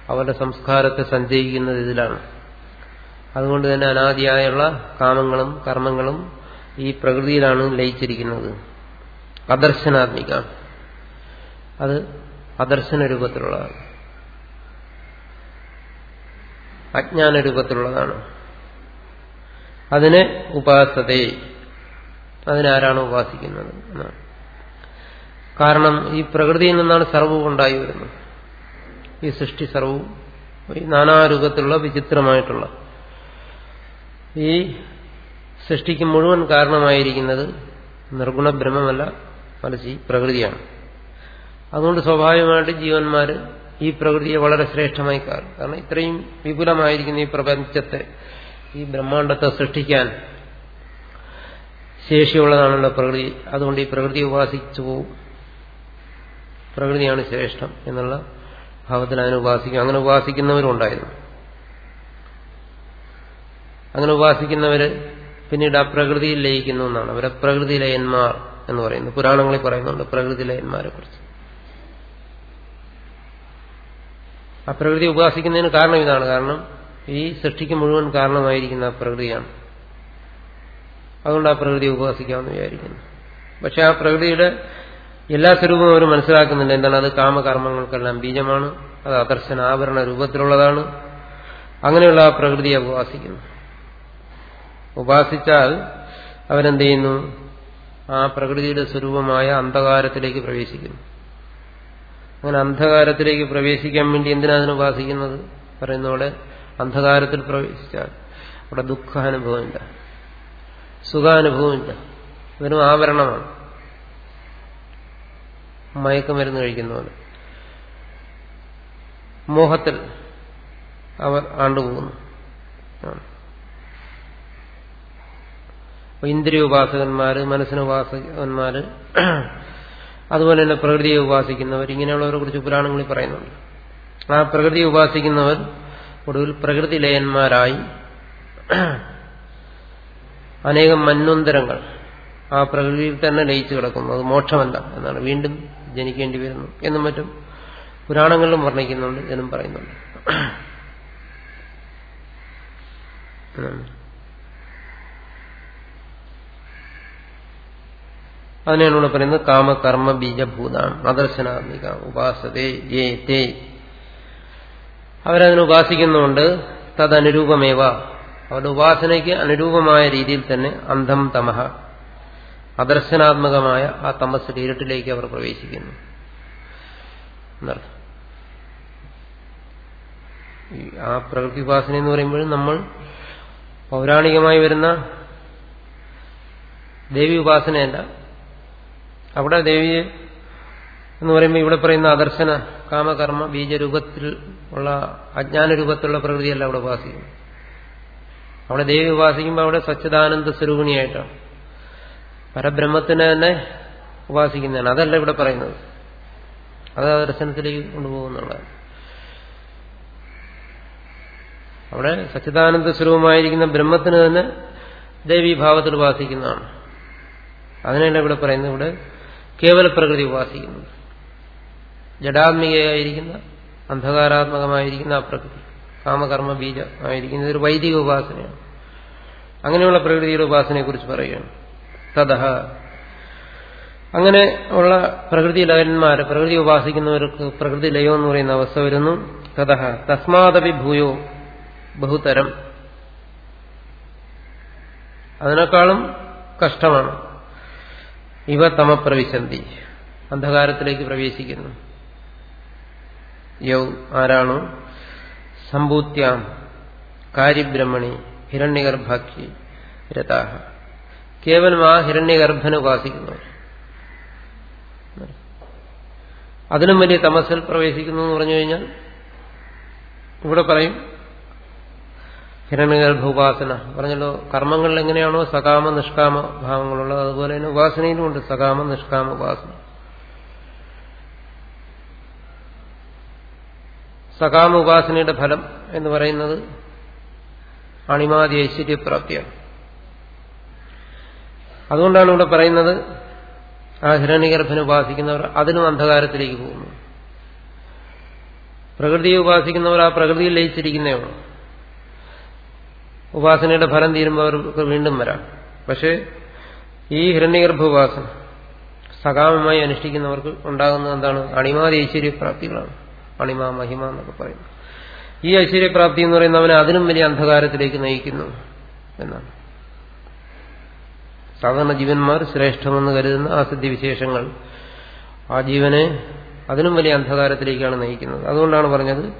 അവരുടെ സംസ്കാരത്തെ സഞ്ചയിക്കുന്നത് ഇതിലാണ്. അതുകൊണ്ട് തന്നെ അനാദിയായുള്ള കാമങ്ങളും കർമ്മങ്ങളും ഈ പ്രകൃതിയിലാണ് ലയിച്ചിരിക്കുന്നത്. അദർശനാത്മിക. അത് അദർശന രൂപത്തിലുള്ളതാണ്. അജ്ഞാന രൂപത്തിലുള്ളതാണ് അതിനെ ഉപാസത. അതിനാരാണ് ഉപാസിക്കുന്നത് എന്നാണ്. കാരണം ഈ പ്രകൃതിയിൽ നിന്നാണ് സർവവും ഉണ്ടായി വരുന്നത്. ഈ സൃഷ്ടി സർവവും ഈ നാനാരൂപത്തിലുള്ള വിചിത്രമായിട്ടുള്ള. ഈ സൃഷ്ടിക്ക് മുഴുവൻ കാരണമായിരിക്കുന്നത് നിർഗുണ ബ്രഹ്മമല്ല ഈ പ്രകൃതിയാണ്. അതുകൊണ്ട് സ്വാഭാവികമായിട്ട് ജീവന്മാർ ഈ പ്രകൃതിയെ വളരെ ശ്രേഷ്ഠമായി കാണും. കാരണം ഇത്രയും വിപുലമായിരിക്കുന്ന ഈ പ്രപഞ്ചത്തെ ഈ ബ്രഹ്മാണ്ടത്തെ സൃഷ്ടിക്കാൻ ശേഷിയുള്ളതാണല്ലോ പ്രകൃതി. അതുകൊണ്ട് ഈ പ്രകൃതി ഉപാസിച്ചു പോവും. പ്രകൃതിയാണ് ശ്രേഷ്ഠം എന്നുള്ള ഭാവത്തിൽ അതിനെ ഉപാസിക്കും. അങ്ങനെ ഉപാസിക്കുന്നവരുണ്ടായിരുന്നു. അങ്ങനെ ഉപാസിക്കുന്നവര് പിന്നീട് ആ പ്രകൃതിയിൽ ലയിക്കുന്നു എന്നാണ്. അവരെ പ്രകൃതി ലയന്മാർ എന്ന് പറയുന്നു. പുരാണങ്ങളിൽ പറയുന്നുണ്ട് പ്രകൃതി ലയന്മാരെ കുറിച്ച് ആ പ്രകൃതി ഉപാസിക്കുന്നതിന് കാരണം ഇതാണ്. കാരണം ഈ സൃഷ്ടിക്ക് മുഴുവൻ കാരണമായിരിക്കുന്ന ആ പ്രകൃതിയാണ്. അതുകൊണ്ട് ആ പ്രകൃതി ഉപാസിക്കാമെന്ന് വിചാരിക്കുന്നു. പക്ഷെ ആ പ്രകൃതിയുടെ എല്ലാ സ്വരൂപവും അവർ മനസ്സിലാക്കുന്നുണ്ട് എന്താണ്? അത് കാമകർമ്മങ്ങൾക്കെല്ലാം ബീജമാണ്. അത് അദർശന ആഭരണ രൂപത്തിലുള്ളതാണ്. അങ്ങനെയുള്ള ആ പ്രകൃതിയെ ഉപാസിക്കുന്നു. ഉപാസിച്ചാൽ അവരെന്ത് ചെയ്യുന്നു? ആ പ്രകൃതിയുടെ സ്വരൂപമായ അന്ധകാരത്തിലേക്ക് പ്രവേശിക്കുന്നു. അങ്ങനെ അന്ധകാരത്തിലേക്ക് പ്രവേശിക്കാൻ വേണ്ടി എന്തിനാ ഉപാസിക്കുന്നത്? പറയുന്നവിടെ അന്ധകാരത്തിൽ പ്രവേശിച്ചാൽ അവിടെ ദുഃഖാനുഭവമില്ല. സുഖാനുഭവമില്ല. വെറും ആവരണമാണ്. മയക്കമരുന്ന് കഴിക്കുന്നവന് മോഹത്തിൽ അവർ ആണ്ടുപോകുന്നു. ഇന്ദ്രിയ ഉപാസകന്മാര് മനസ്സിന് ഉപാസകന്മാര് അതുപോലെ തന്നെ പ്രകൃതിയെ ഉപാസിക്കുന്നവർ ഇങ്ങനെയുള്ളവരെ കുറിച്ച് പുരാണങ്ങളിൽ പറയുന്നുണ്ട്. ആ പ്രകൃതിയെ ഉപാസിക്കുന്നവർ ഒടുവിൽ പ്രകൃതി ലയന്മാരായി അനേകം മന്വന്തരങ്ങൾ ആ പ്രകൃതിയിൽ തന്നെ ലയിച്ചു കിടക്കുന്നു. അത് മോക്ഷമല്ല എന്നാണ് വീണ്ടും ജനിക്കേണ്ടി വരുന്നു എന്നും മറ്റും പുരാണങ്ങളിലും വർണിക്കുന്നുണ്ട് എന്നും പറയുന്നുണ്ട്. അതിനാണ് ഇവിടെ പറയുന്നത് കാമകർമ്മ ബീജഭൂതാണ് അദർശനാത്മിക ഉപാസതേ യേ അവരതിനെ ഉപാസിക്കുന്നുണ്ട്. തദനുരൂപമേവ. അവരുടെ ഉപാസനയ്ക്ക് അനുരൂപമായ രീതിയിൽ തന്നെ അന്ധം തമഹ. അദർശനാത്മകമായ ആ തമസ് ഇരുട്ടിലേക്ക് അവർ പ്രവേശിക്കുന്നു. ആ പ്രകൃതി ഉപാസന എന്ന് പറയുമ്പോൾ നമ്മൾ പൗരാണികമായി വരുന്ന ദേവി ഉപാസനയല്ല അവിടെ ദേവിയെ എന്ന് പറയുമ്പോൾ ഇവിടെ പറയുന്ന അദർശന കാമകർമ്മ ബീജരൂപത്തിൽ ഉള്ള അജ്ഞാന രൂപത്തിലുള്ള പ്രകൃതിയല്ല അവിടെ ഉപാസിക്കുന്നത്. അവിടെ ദേവി ഉപാസിക്കുമ്പോൾ അവിടെ സച്ചിദാനന്ദ സ്വരൂപിണിയായിട്ടാണ്. പരബ്രഹ്മത്തിനെ തന്നെ ഉപാസിക്കുന്നതാണ്. അതല്ല ഇവിടെ പറയുന്നത്. അത് ആ ദർശനത്തിലേക്ക് കൊണ്ടുപോകുന്നുള്ളതാണ്. അവിടെ സച്ചിദാനന്ദ സ്വരൂപമായിരിക്കുന്ന ബ്രഹ്മത്തിന് തന്നെ ദേവീഭാവത്തിൽ ഉപാസിക്കുന്നതാണ്. അതിനല്ല ഇവിടെ പറയുന്നത്. ഇവിടെ കേവല പ്രകൃതി ഉപാസിക്കുന്നു. ജഡാത്മികയായിരിക്കുന്ന അന്ധകാരാത്മകമായിരിക്കുന്ന ആ പ്രകൃതി കാമകർമ്മ ബീജ ആയിരിക്കുന്ന ഒരു വൈദിക ഉപാസനയാണ് അങ്ങനെയുള്ള പ്രകൃതിയുടെ ഉപാസനയെക്കുറിച്ച് പറയുകയാണ്. തതഹ അങ്ങനെ ഉള്ള പ്രകൃതി ലയന്മാര് പ്രകൃതി ഉപാസിക്കുന്നവർക്ക് പ്രകൃതി ലയോ എന്ന് പറയുന്ന അവസ്ഥ വരുന്നു. തതഹ തസ്മാദപി ഭൂയോ ബഹുതരം. അതിനേക്കാളും കഷ്ടമാണ്. ഇവ തമപ്രവിശന്തി അന്ധകാരത്തിലേക്ക് പ്രവേശിക്കുന്നു. യൗ ആരാണോ? സമ്പൂത്യാം കാര്യബ്രഹ്മണി. ഹിരണ്യഗർഭാക്കി രഥാഹ കേവലം ആ ഹിരണ്യഗർഭന് ഉപാസിക്കുന്നവർ അതിനും വലിയ തമസിൽ പ്രവേശിക്കുന്നു എന്ന് പറഞ്ഞു കഴിഞ്ഞാൽ ഇവിടെ പറയും ഹിരണ്യഗർഭ ഉപാസന. പറഞ്ഞല്ലോ കർമ്മങ്ങളിൽ എങ്ങനെയാണോ സകാമ നിഷ്കാമ ഭാവങ്ങളുള്ളത്. അതുപോലെ തന്നെ ഉപാസനയിലുമുണ്ട് സകാമ നിഷ്കാമ ഉപാസന. സകാമ ഉപാസനയുടെ ഫലം എന്ന് പറയുന്നത് അണിമാതി ഐശ്വര്യപ്രാപ്തിയാണ് അതുകൊണ്ടാണ് ഇവിടെ പറയുന്നത് ആ ഹിരണ്യഗർഭനെ ഉപാസിക്കുന്നവർ അതിനും അന്ധകാരത്തിലേക്ക് പോകുന്നു. പ്രകൃതിയെ ഉപാസിക്കുന്നവർ ആ പ്രകൃതിയിൽ ലയിച്ചിരിക്കുന്നേയുള്ളൂ ഉപാസനയുടെ ഫലം തീരുമ്പോൾ അവർക്ക് വീണ്ടും വരാം. പക്ഷേ ഈ ഹിരണ്യഗർഭ ഉപാസന സകാമമായി അനുഷ്ഠിക്കുന്നവർക്ക് ഉണ്ടാകുന്നത് എന്താണ്? അണിമാതി ഐശ്വര്യപ്രാപ്തികളാണ് അണിമ മഹിമ എന്നൊക്കെ പറയുന്നു ഈ ഐശ്വര്യപ്രാപ്തി എന്ന് പറയുന്ന അവനെ അതിനും വലിയ അന്ധകാരത്തിലേക്ക് നയിക്കുന്നു എന്നാണ്. സാധാരണ ജീവന്മാർ ശ്രേഷ്ഠമെന്ന് കരുതുന്ന ആ സിദ്ധിവിശേഷങ്ങൾ ആ ജീവനെ അതിനും വലിയ അന്ധകാരത്തിലേക്കാണ് നയിക്കുന്നത്. അതുകൊണ്ടാണ് പറഞ്ഞത്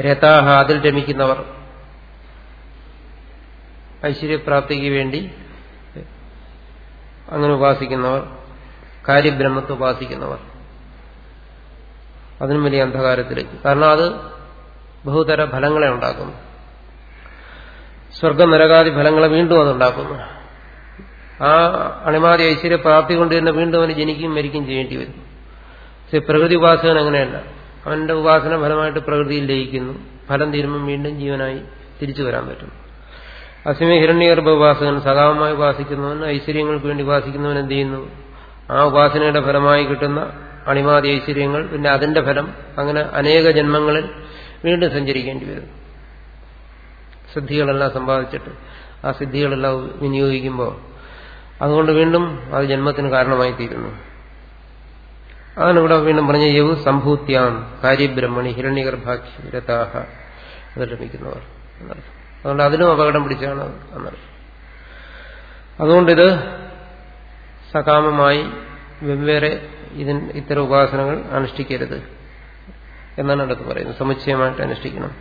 രഥാഹ അതിൽ രമിക്കുന്നവർ. ഐശ്വര്യപ്രാപ്തിക്ക് വേണ്ടി അങ്ങനെ ഉപാസിക്കുന്നവർ കാര്യബ്രഹ്മത്തെ ഉപാസിക്കുന്നവർ. അതിനും വലിയ അന്ധകാരത്തിലേക്ക്. കാരണം അത് ബഹുതര ഫലങ്ങളെ ഉണ്ടാക്കുന്നു. സ്വർഗം നരകാതി ഫലങ്ങളെ വീണ്ടും അതുണ്ടാക്കുന്നു ആ അണിമാതി ഐശ്വര്യപ്രാപ്തി കൊണ്ട് തന്നെ വീണ്ടും അവന് ജനിക്കുകയും മരിക്കും ചെയ്യേണ്ടി വരും. പക്ഷെ പ്രകൃതി ഉപാസകൻ അങ്ങനെയല്ല. അവന്റെ ഉപാസന ഫലമായിട്ട് പ്രകൃതിയിൽ ലയിക്കുന്നു. ഫലം തീരുമ്പം വീണ്ടും ജീവനായി തിരിച്ചു വരാൻ പറ്റും അസിമ ഹിരണ്യഗർഭ ഉപാസകൻ സകാമമായി ഉപാസിക്കുന്നവൻ ഐശ്വര്യങ്ങൾക്ക് വേണ്ടി ഉപാസിക്കുന്നവൻ എന്ത് ചെയ്യുന്നു? ആ ഉപാസനയുടെ ഫലമായി കിട്ടുന്ന അണിമാതി ഐശ്വര്യങ്ങൾ പിന്നെ അതിന്റെ ഫലം അങ്ങനെ അനേക ജന്മങ്ങളിൽ വീണ്ടും സഞ്ചരിക്കേണ്ടി വരും. സിദ്ധികളെല്ലാം സമ്പാദിച്ചിട്ട് ആ സിദ്ധികളെല്ലാം വിനിയോഗിക്കുമ്പോൾ അതുകൊണ്ട് വീണ്ടും അത് ജന്മത്തിന് കാരണമായി തീരുന്നു. അതാണ് ഇവിടെ വീണ്ടും പറഞ്ഞ യവ് സംഭൂത്യാം കാര്യബ്രഹ്മണി ഹിരണ്യഗർഭാഖ്യരതാഹ ലഭിക്കുന്നവർ എന്നർത്ഥം അതുകൊണ്ട് അതിനും അപകടം പിടിച്ചാണ് എന്നർത്ഥം അതുകൊണ്ടിത് സകാമമായി വെവ്വേറെ ഇതിൻ ഇത്തരം ഉപാസനകൾ അനുഷ്ഠിക്കരുത് എന്നാണ് അടുത്ത് പറയുന്നത്. സമുച്ചയമായിട്ട് അനുഷ്ഠിക്കണം.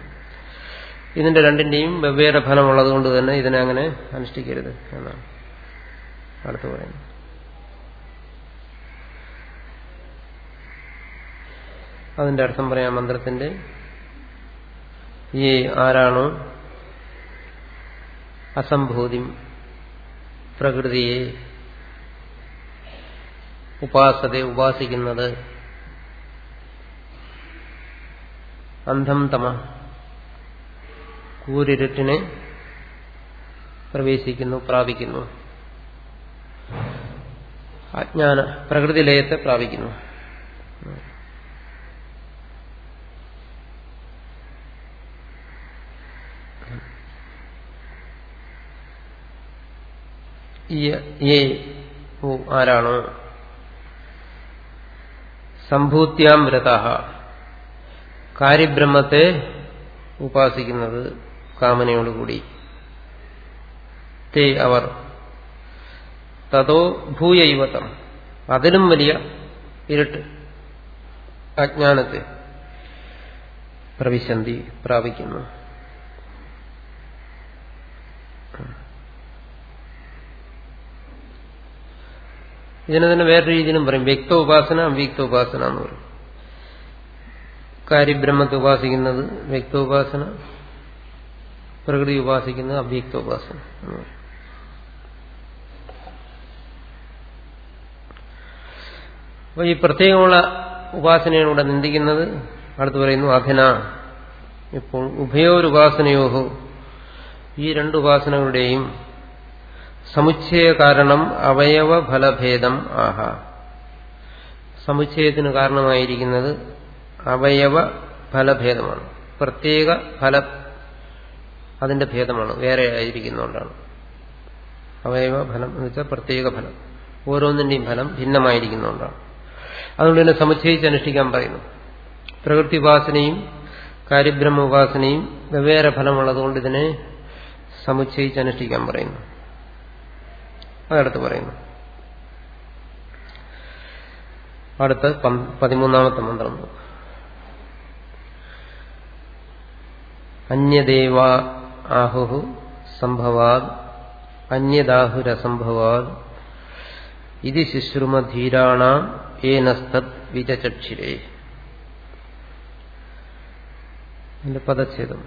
ഇതിന്റെ രണ്ടിന്റെയും വെവ്വേറെ ഫലമുള്ളത് കൊണ്ട് തന്നെ ഇതിനെ അങ്ങനെ അനുഷ്ഠിക്കരുത് എന്നാണ് അടുത്ത് പറയുന്നത്. അതിന്റെ അർത്ഥം പറയാം മന്ത്രത്തിന്റെ ഈ ആരാണോ അസംഭൂതി പ്രകൃതിയെ ഉപാസതയെ ഉപാസിക്കുന്നത് അന്ധം തമ കൂരിരുട്ടിനെ പ്രവേശിക്കുന്നു പ്രാപിക്കുന്നു. അജ്ഞാന പ്രകൃതി ലയത്തെ പ്രാപിക്കുന്നു. ആരാണോ? സംഭൂത്യാം വ്രത. കാര്യബ്രഹ്മത്തെ ഉപാസിക്കുന്നത് കാമനയോടുകൂടി. തേ അവർ. തതോ ഭൂയൈവതം. അതിലും വലിയ ഇരുട്ട് അജ്ഞാനത്തെ പ്രവിശന്തി പ്രാപിക്കുന്നു. ഇതിനെ തന്നെ വേറെ രീതിയിലും പറയും. വ്യക്ത ഉപാസന അവ്യക്ത ഉപാസന എന്ന് പറയും. കാര്യബ്രഹ്മത്തെ ഉപാസിക്കുന്നത് വ്യക്ത ഉപാസന പ്രകൃതി ഉപാസിക്കുന്നത് അവ്യക്ത ഉപാസന എന്ന് ഈ പ്രത്യേകമുള്ള ഉപാസനയാണ് ഇവിടെ നിന്ദിക്കുന്നത് അടുത്ത് പറയുന്നു അധന. ഇപ്പോൾ ഉഭയോരുപാസനയോഹോ ഈ രണ്ട് ഉപാസനകളുടെയും സമുച്ചയ കാരണം അവയവ ഫലഭേദം ആഹ. സമുച്ചയത്തിന് കാരണമായിരിക്കുന്നത് അവയവ ഫലഭേദമാണ് പ്രത്യേക ഫല അതിന്റെ ഭേദമാണ്. വേറെ ആയിരിക്കുന്നതുകൊണ്ടാണ്. അവയവ ഫലം എന്ന് വെച്ചാൽ പ്രത്യേക ഫലം. ഓരോന്നിന്റെയും ഫലം ഭിന്നമായിരിക്കുന്നതുകൊണ്ടാണ്. അതുകൊണ്ട് തന്നെ സമുച്ചയിച്ച് അനുഷ്ഠിക്കാൻ പറയുന്നു. പ്രകൃതി ഉപാസനയും കാര്യബ്രഹ്മ ഉപാസനയും വെവ്വേറെ ഫലമുള്ളതുകൊണ്ട് ഇതിനെ സമുച്ചയിച്ച് അനുഷ്ഠിക്കാൻ പറയുന്നു. അതടുത്ത് പറയുന്നു. അടുത്ത് പതിമൂന്നാമത്തെ മന്ത്രം. അന്യദേവ ആഹുഹു സംഭവാദ് അന്യദാഹുരസംഭവാദ് ഇത് ശുശ്രുമധീരാണാം ഏനസ്തത് വിചചക്ഷിരേ. പദച്ഛേദം.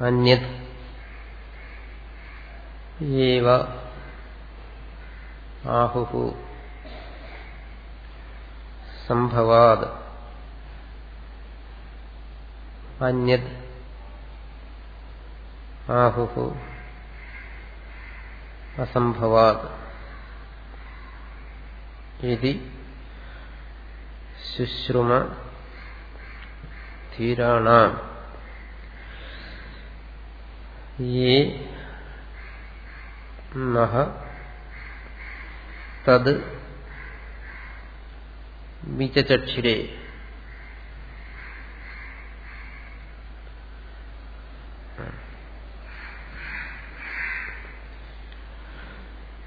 അന്യത് ഏവ ആഹുഹു. സംഭവാത്. അന്യത്. ആഹുഹു. അസംഭവാത്. ഇതി. ശുശ്രുമ. ധീരാണ. യേ നഹ. തത് വിചചക്ഷിരേ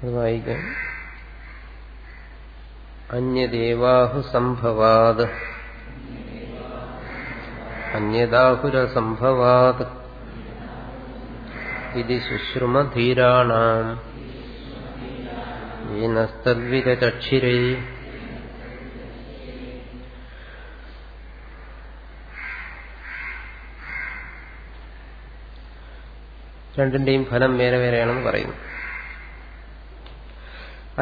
അത് വായിക്കാം. അന്യദേവാഹു സംഭവാത്. അന്യദാഹുരസംഭവാത്. ഇത് ശുശ്രുമധീരാണാം. യേനസ്തദ്വിതചക്ഷിരേ രണ്ടിന്റെയും ഫലം വേറെ വേറെയാണെന്ന് പറയുന്നു.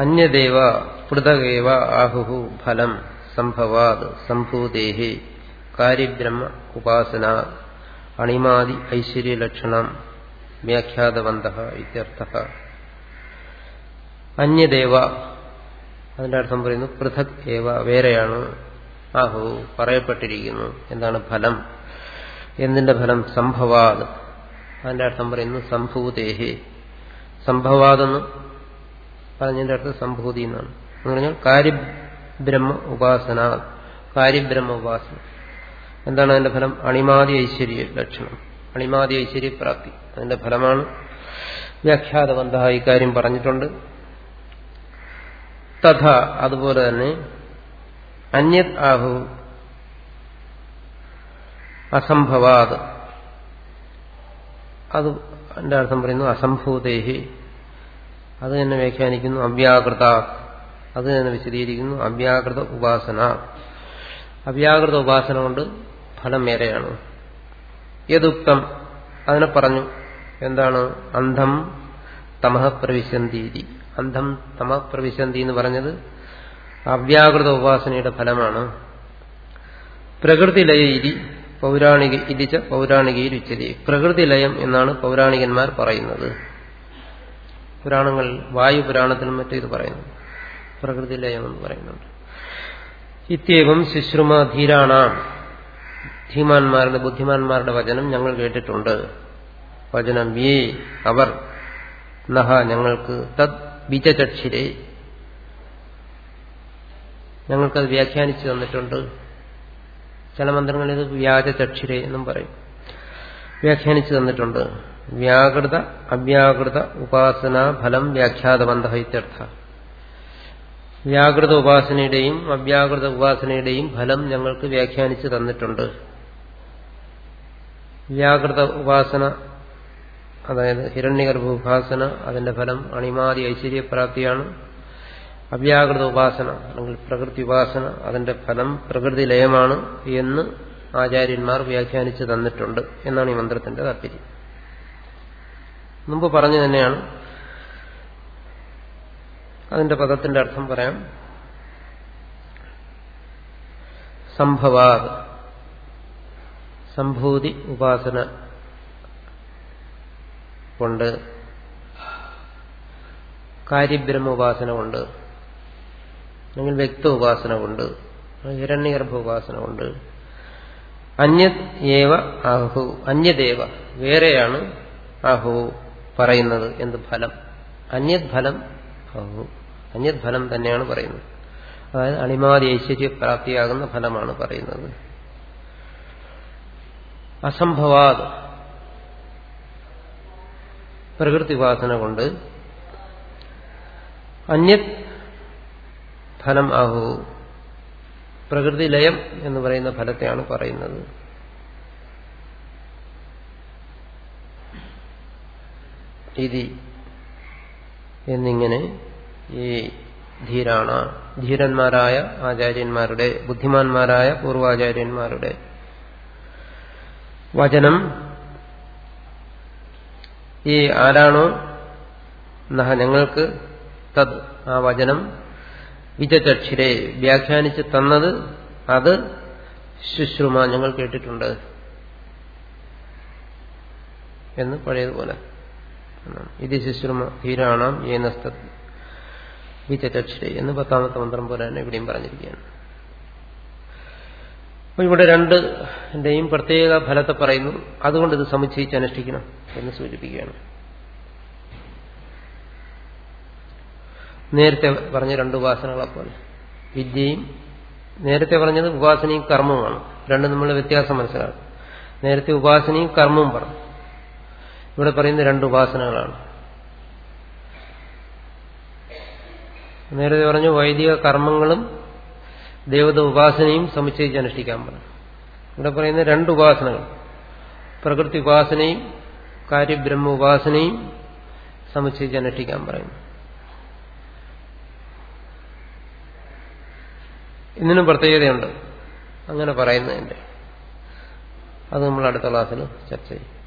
അന്യദേവ പൃഥകേവ ആഹുഹു ഫലം സംഭവാത് സംഭൂതേഹി കാര്യബ്രഹ്മ ഉപാസന അണിമാതി ഐശ്വര്യലക്ഷണം വ്യാഖ്യാതവന്ത ഇത്യർത്ഥ. അന്യദേവ. അതിന്റെ അർത്ഥം പറയുന്നു പൃഥക് ഏവ വേറെയാണ്. ആഹു പറയപ്പെട്ടിരിക്കുന്നു. എന്താണ് ഫലം? എന്തിന്റെ ഫലം? സംഭവാത് അതിന്റെ അർത്ഥം പറയുന്നു സംഭൂതേഹി. സംഭവാതെന്ന് പറഞ്ഞതിന്റെ അർത്ഥം സംഭൂതി എന്നാണ്. എന്ന് പറഞ്ഞാൽ കാര്യബ്രഹ്മ ഉപാസന കാര്യബ്രഹ്മ ഉപാസന. എന്താണ് അതിന്റെ ഫലം? അണിമാതി ഐശ്വര്യ ലക്ഷണം. അണിമാതി ഐശ്വര്യപ്രാപ്തി അതിന്റെ ഫലമാണ് വ്യാഖ്യാതബന്ധ ഇക്കാര്യം പറഞ്ഞിട്ടുണ്ട്. തഥ അതുപോലെ തന്നെ അന്യത് ആഹു അസംഭവാത്. അത് എന്റെ അർത്ഥം പറയുന്നു അസംഭൂതേഹി. അത് തന്നെ വ്യാഖ്യാനിക്കുന്നു അവ്യാകൃത. അത് തന്നെ വിശദീകരിക്കുന്നു അവ്യാകൃത ഉപാസന. അവ്യാകൃത ഉപാസന കൊണ്ട് ഫലം ഏറെയാണ്. യദുക്തം. അതിനെ പറഞ്ഞു എന്താണ്? അന്ധം തമഹ പ്രവിശന്തി അന്ധം തമ പ്രവിശന്തി എന്ന് പറഞ്ഞത് അവ്യാകൃത ഉപാസനയുടെ ഫലമാണ്. പ്രകൃതി ലയയിരി പൗരാണിക ഇരിച്ച പൗരാണികയിൽ ഉച്ചതി പ്രകൃതി ലയം എന്നാണ് പൗരാണികന്മാർ പറയുന്നത്. പുരാണങ്ങൾ വായു പുരാണത്തിലും മറ്റും ഇത് പറയുന്നു. പ്രകൃതി ലയം എന്ന് പറയുന്നുണ്ട്. ഇത്യവും ശുശ്രുമ ധീരാണ. ധീമാന്മാരുടെ ബുദ്ധിമാന്മാരുടെ വചനം ഞങ്ങൾ കേട്ടിട്ടുണ്ട്. വചനം ഏ അവർ നഹ ഞങ്ങൾക്ക് തദ് ബിജചക്ഷിരേ ഞങ്ങൾക്കത് വ്യാഖ്യാനിച്ചു തന്നിട്ടുണ്ട്. ചില മന്ത്രങ്ങളിൽ ഇത് എന്നും പറയും. വ്യാഖ്യാനിച്ചു തന്നിട്ടുണ്ട്. വ്യാകൃത അവ്യാകൃത ഉപാസന ഫലം വ്യാഖ്യാതബന്ധ ഇത്യർത്ഥ. വ്യാകൃത ഉപാസനയുടെയും അവ്യാകൃത ഉപാസനയുടെയും ഫലം ഞങ്ങൾക്ക് വ്യാഖ്യാനിച്ചു തന്നിട്ടുണ്ട്. വ്യാകൃത ഉപാസന അതായത് ഹിരണ്യഗർഭ ഉപാസന അതിന്റെ ഫലം അണിമാതി ഐശ്വര്യപ്രാപ്തിയാണ്. അവ്യാകൃത ഉപാസന അല്ലെങ്കിൽ പ്രകൃതി ഉപാസന അതിന്റെ ഫലം പ്രകൃതി ലയമാണ് എന്ന് ആചാര്യന്മാർ വ്യാഖ്യാനിച്ചു തന്നിട്ടുണ്ട് എന്നാണ് ഈ മന്ത്രത്തിന്റെ താല്പര്യം. മുമ്പ് പറഞ്ഞു തന്നെയാണ് അതിന്റെ പദത്തിന്റെ അർത്ഥം പറയാം സംഭവാത് സംഭൂതി ഉപാസന കൊണ്ട് കാര്യബ്രഹ്മ ഉപാസന കൊണ്ട് അല്ലെങ്കിൽ വ്യക്ത ഉപാസന കൊണ്ട് ഹിരണ്യഗർഭ ഉപാസന കൊണ്ട് അന്യത് ഏവ ആഹു അന്യദേവ വേറെയാണ് ആഹു പറയുന്നത് എന്ത് ഫലം? അന്യത് ഫലം ആഹു അന്യത് ഫലം തന്നെയാണ് പറയുന്നത്. അതായത് അണിമാതി ഐശ്വര്യപ്രാപ്തിയാകുന്ന ഫലമാണ് പറയുന്നത്. അസംഭവാത് പ്രകൃതിവാസന കൊണ്ട് അന്യ ഫലം ആഹു. പ്രകൃതി ലയം എന്ന് പറയുന്ന ഫലത്തെയാണ് പറയുന്നത്. ഇതി എന്നിങ്ങനെ ഈ ധീരാണ ധീരന്മാരായ ആചാര്യന്മാരുടെ ബുദ്ധിമാന്മാരായ പൂർവാചാര്യന്മാരുടെ വചനം ഈ ആരാണോ നഹ ഞങ്ങൾക്ക് തത് ആ വചനം വിജചക്ഷിരെ വ്യാഖ്യാനിച്ച് തന്നത് അത് ശുശ്രുമ ഞങ്ങൾ കേട്ടിട്ടുണ്ട് എന്ന് പഴയതുപോലെ. ഇത് ശുശ്രുമ ധീരാണാം ഏനസ്ത വിജചക്ഷിരെ എന്ന് പത്താമത്തെ മന്ത്രം പോലെ തന്നെ ഇവിടെയും പറഞ്ഞിരിക്കുകയാണ്. അപ്പൊ ഇവിടെ രണ്ടിന്റെയും പ്രത്യേക ഫലത്തെ പറയുന്നു. അതുകൊണ്ട് ഇത് സമുച്ചയിച്ച് അനുഷ്ഠിക്കണം എന്ന് സൂചിപ്പിക്കുകയാണ്. നേരത്തെ പറഞ്ഞ രണ്ട് ഉപാസനകളെ പോലെ. വിദ്യയും നേരത്തെ പറഞ്ഞത് ഉപാസനയും കർമ്മവുമാണ്. രണ്ടും നമ്മൾ വ്യത്യാസം മനസ്സിലാക്കും നേരത്തെ ഉപാസനയും കർമ്മവും പറഞ്ഞു. ഇവിടെ പറയുന്ന രണ്ട് ഉപാസനകളാണ്. നേരത്തെ പറഞ്ഞു വൈദിക കർമ്മങ്ങളും ദേവത ഉപാസനയും സമുച്ചയിച്ച് അനുഷ്ഠിക്കാൻ പറഞ്ഞു. ഇവിടെ പറയുന്ന രണ്ട് ഉപാസനകൾ. പ്രകൃതി ഉപാസനയും കാര്യബ്രഹ്മ ഉപാസനയും സമുച്ചയിച്ച് അനുഷ്ഠിക്കാൻ പറയുന്നു. ഇതിനും പ്രത്യേകതയുണ്ട്. അങ്ങനെ പറയുന്നതിന്റെ. അത് നമ്മൾ അടുത്ത ക്ലാസ്സിൽ ചർച്ച ചെയ്യും.